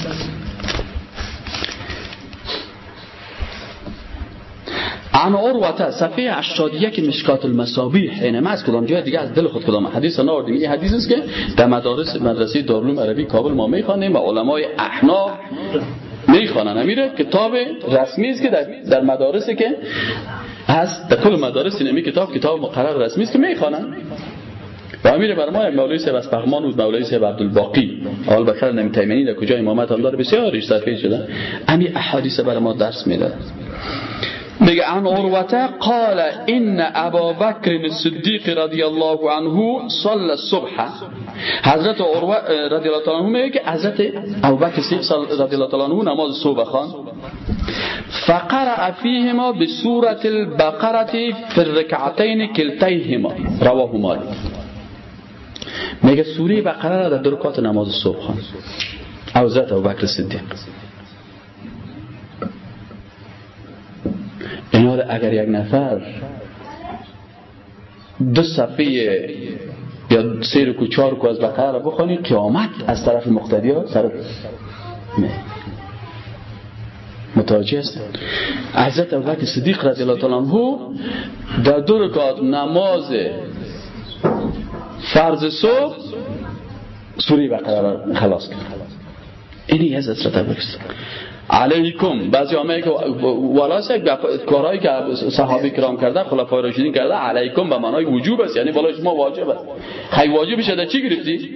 A: عن عروه صفحه 81 مشکات المصابیح اینه ما از کدام جای دیگه از دل خود کدام؟ حدیث ناردیم این حدیث است که در مدارس مدرسه دارالعلوم عربی کابل ما می‌خوانیم و علمای احناف می‌خوانن. امیره کتاب رسمی است که در, در مدارسی که هست. در کل مدارس نمی کتاب کتاب مقرر رسمی است که می‌خوانن. و امیر بر ما مولوی صاحب از پغمان بود مولوی صاحب عبدالباقی. اول بکر نمی تیمنی در کجا امامت؟ هم داره بسیار صفحه شده. امی احادیث بر ما درس میده میگه عن عروته قال إن أبا بکر صدیق رضی الله عنه صلى الصبح. حضرت عروة رضی الله عنه میگه که حضرت ابوبکر صدیق رضی الله عنه نماز صبح خوان. فقرأ فيهما بسورة البقرة في الركعتين كلتيهما رواه مالك میگه سوره بقره را در درکات نماز صبح خوان. حضرت ابوبکر صدیق. اگر یک نفر دو صفحه یا سه رکو چهار رکو از بقره را بخوانی قیامت از طرف مقتدی ها سر متوجه است حضرت ابوبکر صدیق رضی الله تعالی عنه در دو رکعت نماز فرض صبح سوره بقره را خلاص کرد. اینی از حضرت ابوبکر علیکم. بعضی همه که ولاس کارهایی که صحابه کرام کرده خلفای راشدین کرده علیکم به معنای وجوب است. یعنی بالای شما واجب است. خیلی واجب شده چی گرفتی؟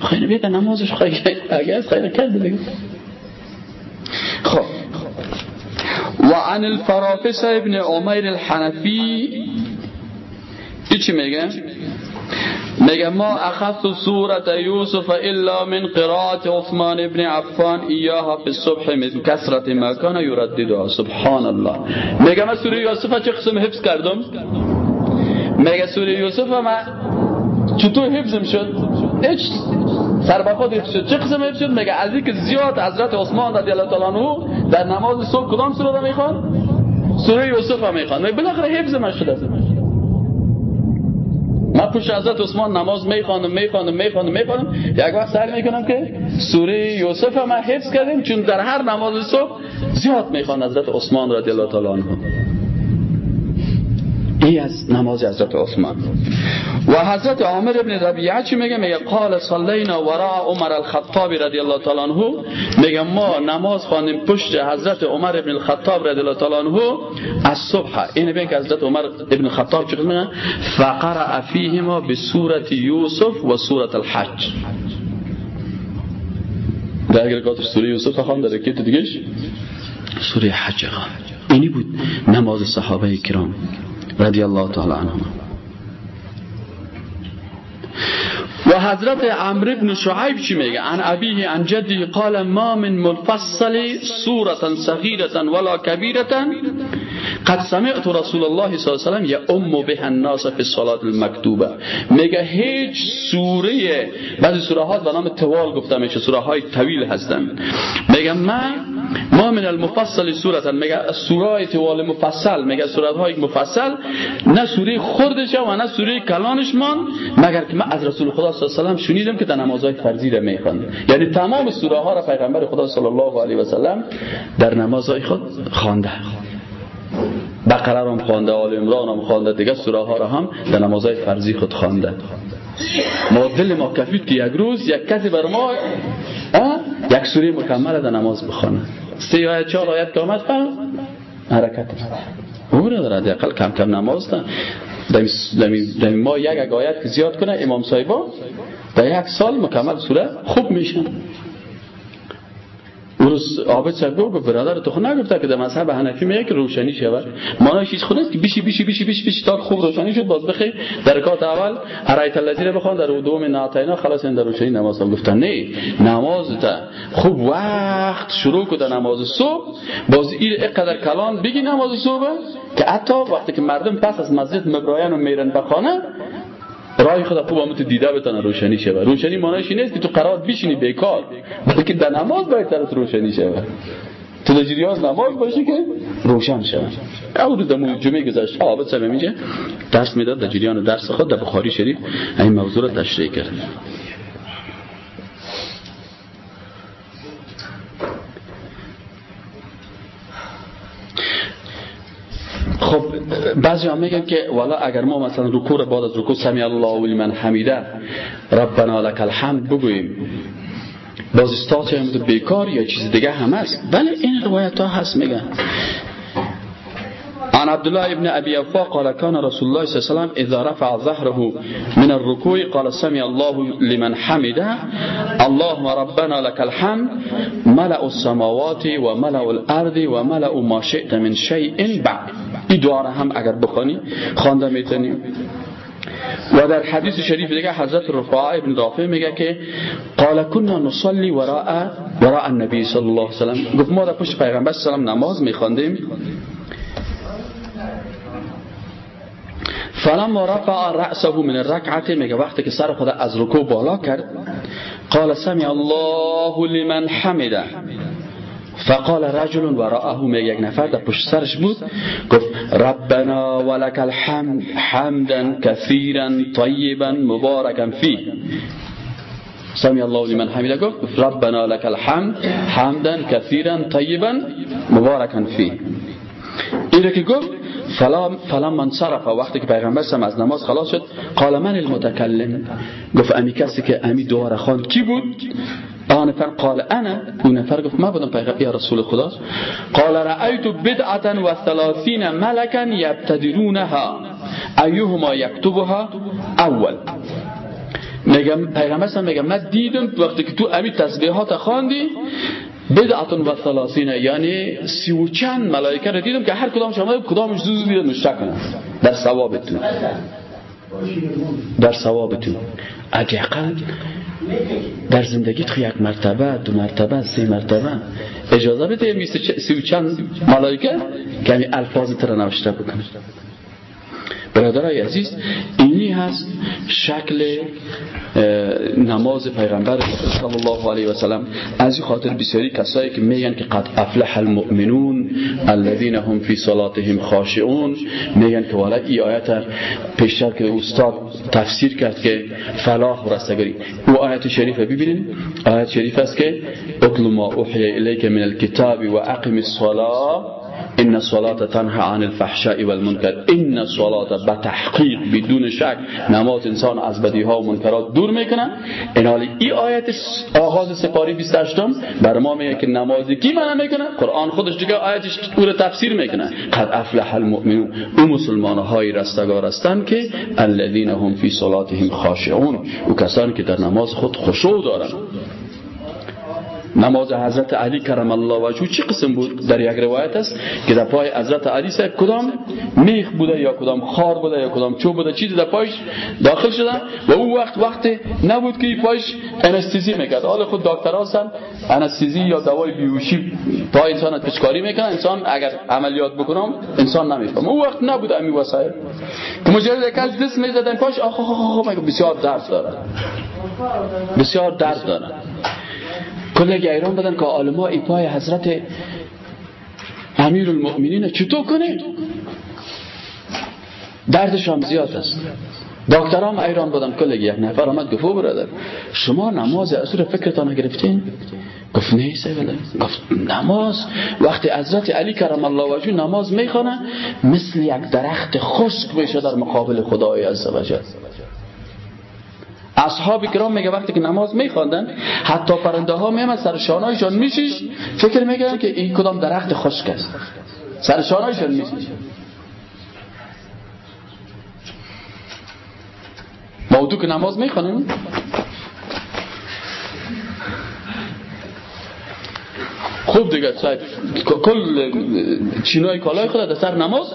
A: خیلی بیت نمازش خیلی اگه از خیلی کرد دیگه خب. و عن الفرافس ابن عمیر الحنفی چی میگه؟ میگه ما اخذت سورت یوسف الا من قرات عثمان ابن عفان ایاها فی الصبح من کسرت مکان یرددها. سبحان الله میگه من سوره یوسف چه قسم حفظ کردم؟ میگه سوره یوسف ما چطور حفظم شد؟ هیچ سر خود حفظ شد. چه قسم حفظ شد؟ میگه از اینکه زیاد حضرت عثمان رضی الله تعالی عنه در نماز صبح کدام سوره می‌خوان؟ سوره یوسف می‌خوان. بالاخره حفظ من شده. من پشت حضرت عثمان نماز می‌خوانم می‌خوانم می‌خوانم می‌خوانم. یک وقت سر می‌کنم که سوره یوسف ما حفظ کردیم چون در هر نماز صبح زیاد می‌خوان حضرت عثمان رضی الله تعالی عنه. ای از نماز حضرت عثمان. و حضرت عامر ابن ربیعه چی میگه؟ میگه قال صلینا وراء عمر الخطاب رضی الله تعالی عنه. میگه ما نماز خواندیم پشت حضرت عمر ابن الخطاب رضی الله تعالی عنه از صبح. این بین که حضرت عمر ابن الخطاب چی میگه؟ فقرأ فیهما بسورة یوسف و سورة الحج. در اگر رکاتش سوره یوسف خواند در دیگهش؟ سوره حج. خواند اینی بود نماز صحابه کرام. رضی الله تعالی عنهم و حضرت عمرو بن شعیب چی میگه؟ عن ابیه عن جدی قال ما من منفصل سورة صغيرة ولا كبيرة قد سمعت رسول الله صلی الله علیه و یا ام به الناس فی الصلاه المکتوبه میگه هیچ سوره بعضی سوره ها به نام توال گفته میشه سوره های طویل هستن. میگه من ما من المفصل سورتا میگه سوره طوال مفصل. میگه سوره های مفصل نه سوره خردش و نه سوره کلانش مان مگر که من از رسول خدا صلی الله علیه و شنیدم که در نمازهای فرضی را می‌خوند یعنی تمام سوره ها را پیغمبر خدا صلی الله علیه و سلم در نمازهای خود خوانده. بقره هم خوانده آل عمران هم خوانده دیگه سوره ها را هم در نمازهای فرضی خود خوانده ما دل ما کفید که یک روز یک کسی بر ما یک سوره مکمل در نماز بخوانه سه آیت چهار آیت که آمد حرکت. او را دارد اقل کم کم نماز ده در ما یک آیت که زیاد کنه امام صاحبا در یک سال مکمل سوره خوب میشن روز عابد صاحب گفت برادر تو نگفته که در مذهب حنفی میگه که روشنی شود. معناش چیز خود است که بیشی بیشی بیشی بیشی بیشی تا خوب روشنی شد باز بخی در رکعت اول ارایت الذی رو بخوان در دوم ناتینا خلاص این در روشنی نماز هم گفتن. نه نماز تا خوب وقت شروع کده نماز صبح. باز این قدر کلان بگی نماز صبح که حتی وقتی که مردم پس از مسجد مبراین و میرن به رای خدا خوب همون دیده بتونه روشنی شود روشنی معنیش نیست که تو قرار بشینی بیکار بلکه در نماز باید سرت روشنی شود تو در جریان نماز باشی که روشن شود او روز در جمعه گذشت. آبد صاحب میگه درس می‌داد در جریان درس خود در بخاری شریف. این موضوع را تشریح کرد. خب بعضی ها میگن که والا اگر ما مثلا رکوع بعد از رکوع سمی الله لمن حمیده ربنا لك الحمد بگوییم. باز استاد بیکار یا چیز دیگه هم هست. بله این روایت ها هست میگن. عن عبد الله ابن ابي اوفا قال كان رسول الله صلى الله عليه وسلم اذا رفع ظهره من الركوع قال سمع الله لمن حمده. اللهم ربنا لك الحمد ملأ السماوات وملأ الارض وملأ ما شئت من شيء بعد. این دعا هم اگر بخوانی خوانده می‌تونی. و در حدیث شریف دیگه حضرت رفاع ابن رافع میگه که قال كنا نصلي وراء وراء النبي صلی الله علیه وسلم. گفت ما در پشت پیغمبر سلام نماز میخواندیم. فلما رفع رأسه من الركعه میگه وقتی که سر خود از رکوع بالا کرد قال سمع الله لمن حمده. فقال رجل وراءه میگه یک نفر در پشت سرش بود گفت ربنا ولك الحمد حمدا كثيرا طيبا مباركا فيه سمع الله لمن حمده گفت ربنا لك الحمد حمدا كثيرا طيبا مباركا فيه این که گفت فلا فلا من صرف. وقتی که پیغمبر سم از نماز خلاص شد قال من المتکلم. گفت امی کسی که امی دعا خواند کی بود؟ آن نفر قال انا. اون نفر گفت ما بودم پیغمبر یا رسول خدا. قال رأيت بدعة و ثلاثین ملكا يبتدرونها ایهما یکتبها اول. میگم پیغمبر میگم من دیدم وقتی که تو امی تسبیحات خواندی بدعتون و ثلاثینه یعنی سی و چند ملائکه رو دیدم که هر کدام شما کدامش زوزو دیدم نشته کنن. در ثوابتون. در ثوابتون. اقل در زندگی تو یک مرتبه دو مرتبه سه مرتبه اجازه بده سی و چند ملائکه؟ که همین الفاظ تر نوشته بکنه. برادرای عزیز اینی هست شکل نماز پیغمبر صلی الله علیه و سلم. از این خاطر بسیاری کسایی که میگن که قد افلح المؤمنون الذين هم فی صلاتهم خاشعون میگن که والا این آیت پیشتر که استاد تفسیر کرد که فلاح و رستگاری. او آیت شریف ببینید آیت شریف است که اطل ما اوحی الیک من الكتاب و اقم الصلاه این الصلاه تنها عن الفحشاء والمنکر این الصلاه به تحقیق بدون شک نماز انسان از بدی ها و منکرات دور می‌کنه. این حال این آیت آغاز سپاری 28 بر ما میگه که نمازی کی منع می‌کنه؟ قرآن خودش دیگه آیتش پور تفسیر می‌کنه. قد افلح المؤمنون. او مسلمان های رستگار هستند که الذين هم فی صلاتهم خاشعون. او کسانی که در نماز خود خشوع دارن نماز حضرت علی کرم الله وجهه چی قسم بود در یک روایت است که در پای حضرت علی سه کدام میخ بوده یا کدام خار بوده یا کدام چوب بوده چیزی در پایش داخل شده و او وقت وقت نبود که پایش انستیزی می‌کرد حال خود دکتر هستن انستیزی یا دوای بیوشی پای انسان پچکاری می‌کنن انسان اگر عملیات بکنم انسان نمیفهم او وقت نبود امی وسایل که مجرد از دست می‌زدن پاش آخ آخ آخ بسیار درد داره بسیار درد داره کل ایران بدن که عالما ای پای حضرت امیر المؤمنین چطور کنه؟ دردش هم زیاد است. دکترام ایران بدن کل یک نفر آمد گفت برادر شما نماز اصور فکرتان گرفتین؟ گفت نیسته بله. گفت نماز؟ وقتی حضرت علی کرم الله وجه نماز می‌خوانه مثل یک درخت خشک میشه در مقابل خدای عزوجل اصحاب کرام میگه وقتی که نماز میخواندن حتی پرنده ها میام سر شانایشان میشیش فکر میگن که این کدام درخت خشک است. سر شانایشان میشیش. تو که نماز می‌خوانیم خوب دیگه صاحب کل چینای کالای خود در سر نماز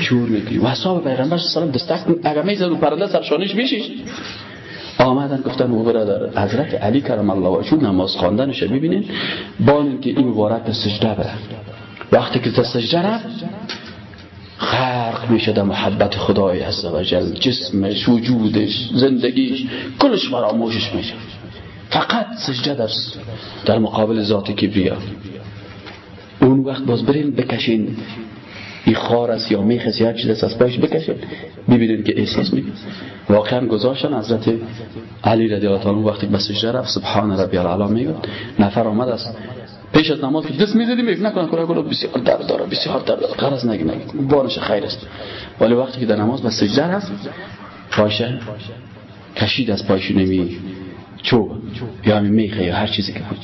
A: چور می‌کنی و اصحاب پیغمبر صلی الله علیه و دستک اگر می‌زد و پرنده میشیش. آمدن گفتن او برادر حضرت علی کرم الله وجهه نماز خواندنش ببینین با که این مبارک به سجده بره وقتی که سجده رفت غرق میشه در محبت خدای عزوجل جسمش وجودش زندگیش کلش فراموشش میشه فقط سجده در در مقابل ذات کبریا اون وقت باز برین بکشین. این خار است یا میخ است یا چیز از پایش بکشید ببینید که احساس می‌کنه واقعا گذاشتن حضرت علی رضی الله عنه وقتی به سجده رفت سبحان ربی العلا میگه نفر آمد است پیش از نماز که دست می‌زدی میگه نکنه کنه کنه بسیار درد داره بسیار درد داره قرض نگی نگی بارش خیر است ولی وقتی که در نماز به سجده رفت پاشه کشید از پایش نمی چوب یا میخه یا هر چیزی که بود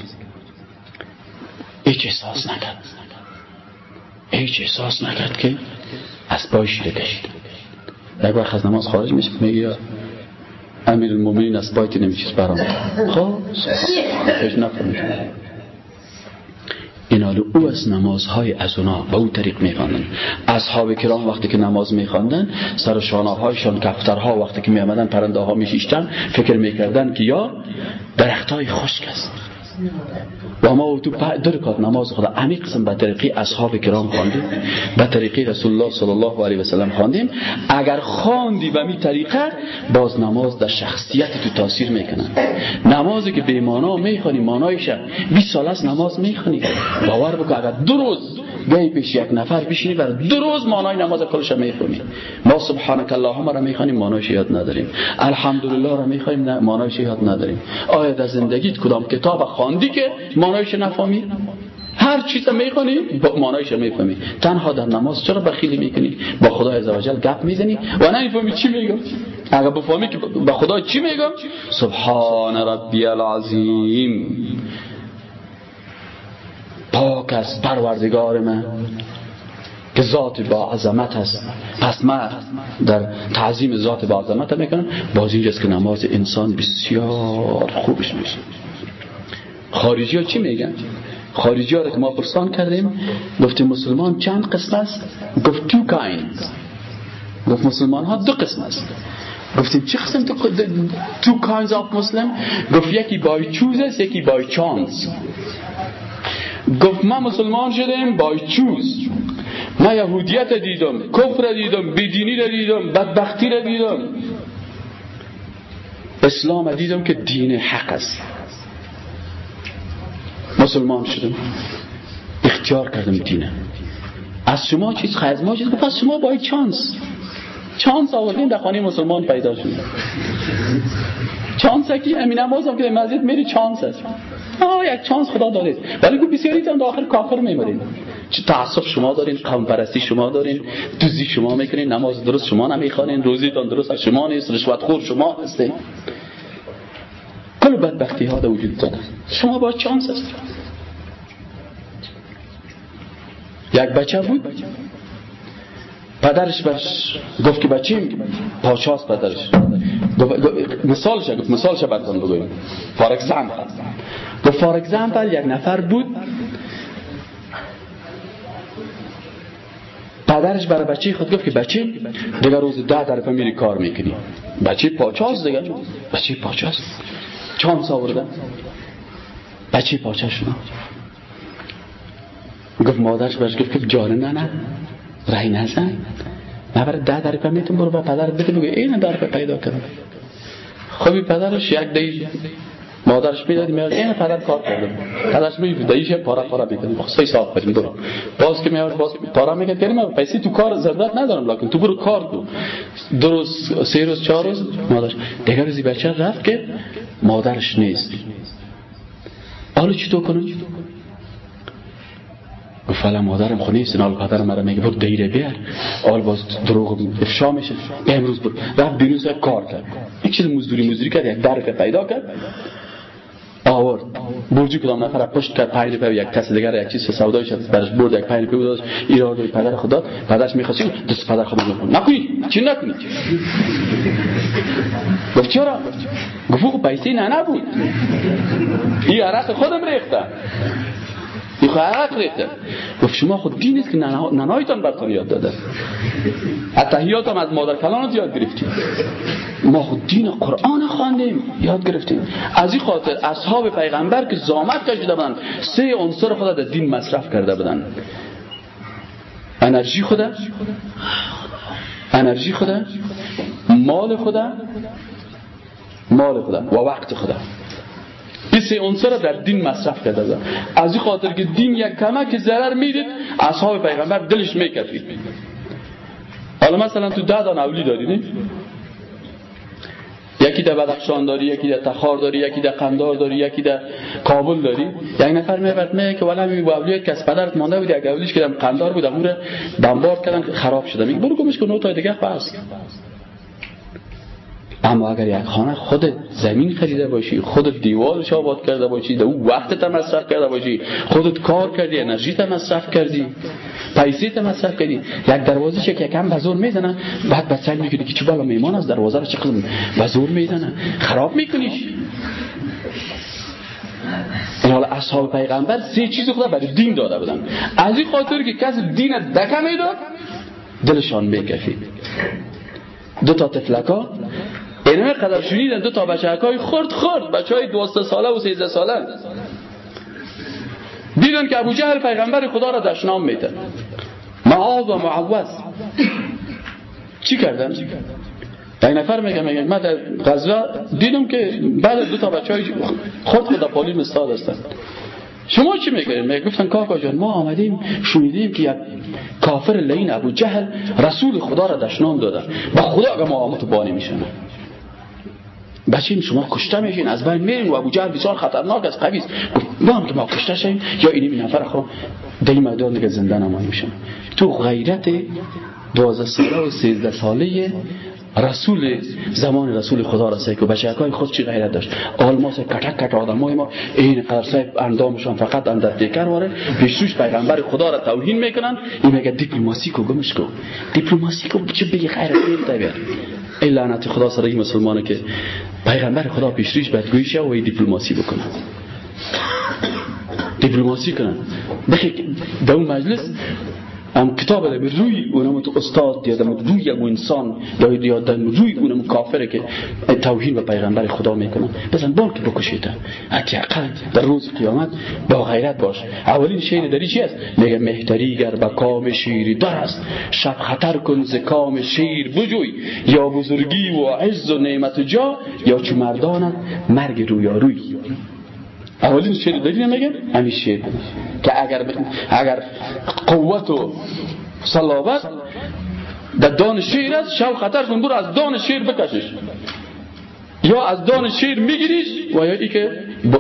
A: هیچ احساس نکرد هیچ احساس نکرد که از پای شیره کشید. یک وقت از نماز خارج میشه میگه امیر المومنین از پای نمیچیز برام خب خیش نفهمید. این حال او از نمازهای از اونا به او طریق میخواندن اصحاب کرام وقتی که نماز میخواندن سر شانه هایشان کفترها وقتی که میامدن پرنده ها میشیشتن فکر می‌کردن که یا درخت های خشک است. و ما تو در رکعت نماز خدا. عمیق قسم به طریقی اصحاب کرام خواندیم به طریقی رسول الله صلی الله علیه و سلم خواندیم. اگر خواندی به می طریقه باز نماز در شخصیت تو تاثیر می‌کنه نمازی که به معنا می‌خوانی معنایش 20 سال است نماز می‌خوانی. باور بکن اگر دو روز گاهی پیش یک نفر بشینی بر دو روز معنای نماز کلش می‌خونی ما سبحانك اللهم را می‌خوانیم معنایش یاد نداریم. الحمدلله را می‌خوانیم معنایش یاد نداریم. آیا در زندگیت کدام کتاب خواندی که معنایش نفهمی؟ هر چیز می‌خوانی با معنایش می‌فهمی. تنها در نماز چرا بخیلی می‌کنی؟ با خدای عزوجل گپ می‌زنی؟ و نمی‌فهمی چی میگم؟ اگر بفهمی که با خدا چی میگم؟ سبحان ربی العظیم. پاک است پروردگار من. که ذات با عظمت است. پس من در تعظیم ذات با عظمت می‌کنم. باز اینجاست که نماز انسان بسیار خوبش میشه. خارجی ها چی میگن؟ خارجی ها که ما پرسان کردیم گفتیم مسلمان چند قسم است؟ گفت two kind گفت مسلمان ها دو قسم است. گفتیم چه قسم two two kinds of Muslim؟ گفت یکی by choose است یکی by chance. گفت ما مسلمان شدیم با choose. ما یهودیت دیدم کفر دیدم بیدینی را دیدم بدبختی را دیدم. اسلام دیدم که دین حق است. مسلمان شدم. اختیار کردم دینه از شما چیز خیز ما چیز پس شما با چانس. چانس آوردین در خانه مسلمان پیدا شد. چانس که امین نماز که مسجد میری چانس است. آه یک چانس خدا داده ولی گو بسیاری تان آخر کافر میمرین چه تعصب شما دارین قوم پرستی شما دارین دوزی شما می‌کنین نماز درست شما نمی‌خوانین روزیتان درست شما نیست رشوت خور شما هستین. کل بدبختی ها در وجود داره شما با چانس هست. یک بچه بود. پدرش بش گفت که بچیم پاچاست پدرش. مثالش گفت مثالش براتون بگویم. فار گفت فار یک نفر بود. پدرش برای بچه خود گفت که بچه دیگه روز ده طرف میری کار می‌کنی. بچه پاچاست دیگه. بچه پاچاست. چانس آورده بچه پاچه شما گفت مادرش برش گفت که جانه نه نه رای نزن. نه برای ده در میتون برو به پدر بده بگو این در پیدا کردم. خب پدرش یک دی مادرش می‌دادی میاد این پدر کار کرده پدرش میگه دایش پارا پارا می‌کنه خب سه سال بریم برو باز که میاد باز پارا می‌کنه که من پیسې تو کار ضرورت ندارم لکن تو برو کار کو دو روز سه روز چهار روز مادرش. دیگر روزی بچه رفت که مادرش نیست. حالا چطور کنم؟ فعلا مادرم خونه نیست نال پدرم مرا میگه برو دیره بیار. آل باز دروغ افشا میشه. امروز برو. رفت بیرون کار کرد. یک چیز مزدوری مزدوری کرد یک درک پیدا کرد. آورد. برجی کدام نفر پشت کرد پنج روپیه یک کس دیگر یک چیز سودای شد برش برد یک پنج روپیه داشت ایراد روی پدر خدا پدرش می‌خواست دست پدر خدا نکن نکنی چی نکنی گفت چرا؟ گفت پیسه نه نبود این عرق خودم ریخته این عرق ریخته. گفت شما خود دین است که ننایتان برتان یاد داده. اتحیات هم از مادر کلانت یاد گرفتیم. ما خود دین قرآن خواندیم یاد گرفتیم. از این خاطر اصحاب پیغمبر که زامت کشیده بودن سه عنصر خود در دین مصرف کرده بودن انرژی خود انرژی خود مال خود مال خود و وقت خود. این سه عنصر در دین مصرف کرده بود از این خاطر که دین یک کمک ضرر می‌دید اصحاب پیغمبر دلش میکفید. حالا مثلا تو ده دان اولی داری یکی در بدخشان داری یکی در تخار داری یکی در قندار داری یکی در کابل داری. یک نفر می‌برد میگه که ولی می اولیت که از پدرت مانده بود یک اولیش که قندار بود امور بمبارد کردن خراب شده. میگه برو گمش کن نوتای دیگه بس اما اگر یک خانه خود زمین خریده باشی خودت دیوارش آباد کرده باشی در او وقت مصرف کرده باشی خودت کار کردی انرژی مصرف کردی پیسه مصرف کردی یک دروازه که یکم بزور می‌زنن بعد بچه میگه که چه بالا میمان از دروازه رو چقدر بزور می‌زنن خراب میکنیش. این حال اصحاب پیغمبر سه چیز خدا برای دین داده بودن. از این خاطر که کسی دین دکه می‌داد دلشان میکفید دو تا تفلکا. اینه قدر شنیدن دو تا بچه های خورد خورد بچه های دوسته ساله و سیزده ساله. دیدن که ابو جهل پیغمبر خدا را دشنام میده معاذ و معوض چی کردن؟ یک نفر میگه میگه من در غزوه دیدم که بعد دو تا بچه های خود خود پالی مستاد هستن. شما چی میگه؟ میگه گفتن کاکا جان ما آمدیم شنیدیم که یک کافر لین ابو جهل رسول خدا را دشنام دادن با خدا اگه ما آمد بانی میشن بچین شما کشته میشین. از بین میرین و ابو جهل بسیار خطرناک است قوی است ما که ما کشته شیم یا این نفر خو دی میدان دیگه زنده نمایی میشن تو غیرت 12 ساله و 13 ساله رسول زمان رسول خدا را که بچه خود چی غیرت داشت؟ آلماس کتک کت آدم های ما این قدر صاحب اندامشان فقط اندر دیکر واره پیشوش پیغمبر خدا را توهین می‌کنن. این میگه دیپلماسی کو گمش کو دیپلماسی کو چه بگی خیرت بیار این لعنت خدا سر این مسلمانه که پیغمبر خدا پیشریش بدگویی و دیپلماسی بکنه؟ دیپلماسی کنن بخی در اون مجلس ام کتاب ده روی اونم تو استاد یا دم روی یک انسان یا دم روی اونم کافره که توهین به پیغمبر خدا می‌کنن بزن بال که بکشید حداقل در روز قیامت با غیرت باش. اولین شیر دری چی است؟ میگه مهتری گر با کام شیری در است. شب خطر کن ز کام شیر. بجوی. یا بزرگی و عز و نعمت جا. یا چو مردانت مرگ روی اولین شیر دلیل نمیگه همین شیر که اگر اگر قوت و صلابت در دان شیر است شو خطر کن از دان شیر بکشش. یا از دان شیر میگیریش و یا ای که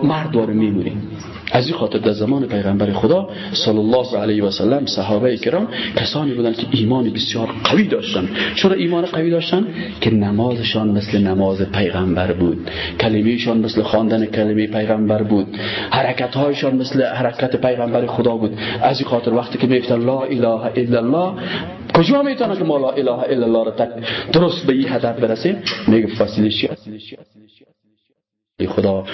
A: مرد وارو میمونیم از این خاطر در زمان پیغمبر خدا صلی الله علیه و سلم صحابه کرام کسانی بودند که ایمان بسیار قوی داشتن چرا ایمان قوی داشتن که نمازشان مثل نماز پیغمبر بود. کلمهشان مثل خواندن کلمه پیغمبر بود. حرکت هایشان مثل حرکت پیغمبر خدا بود. از این خاطر وقتی که میفتن لا اله الا الله کجا می‌تونه که ما لا اله الا الله را درست به این هدف برسیم؟ میگه فاصله خدا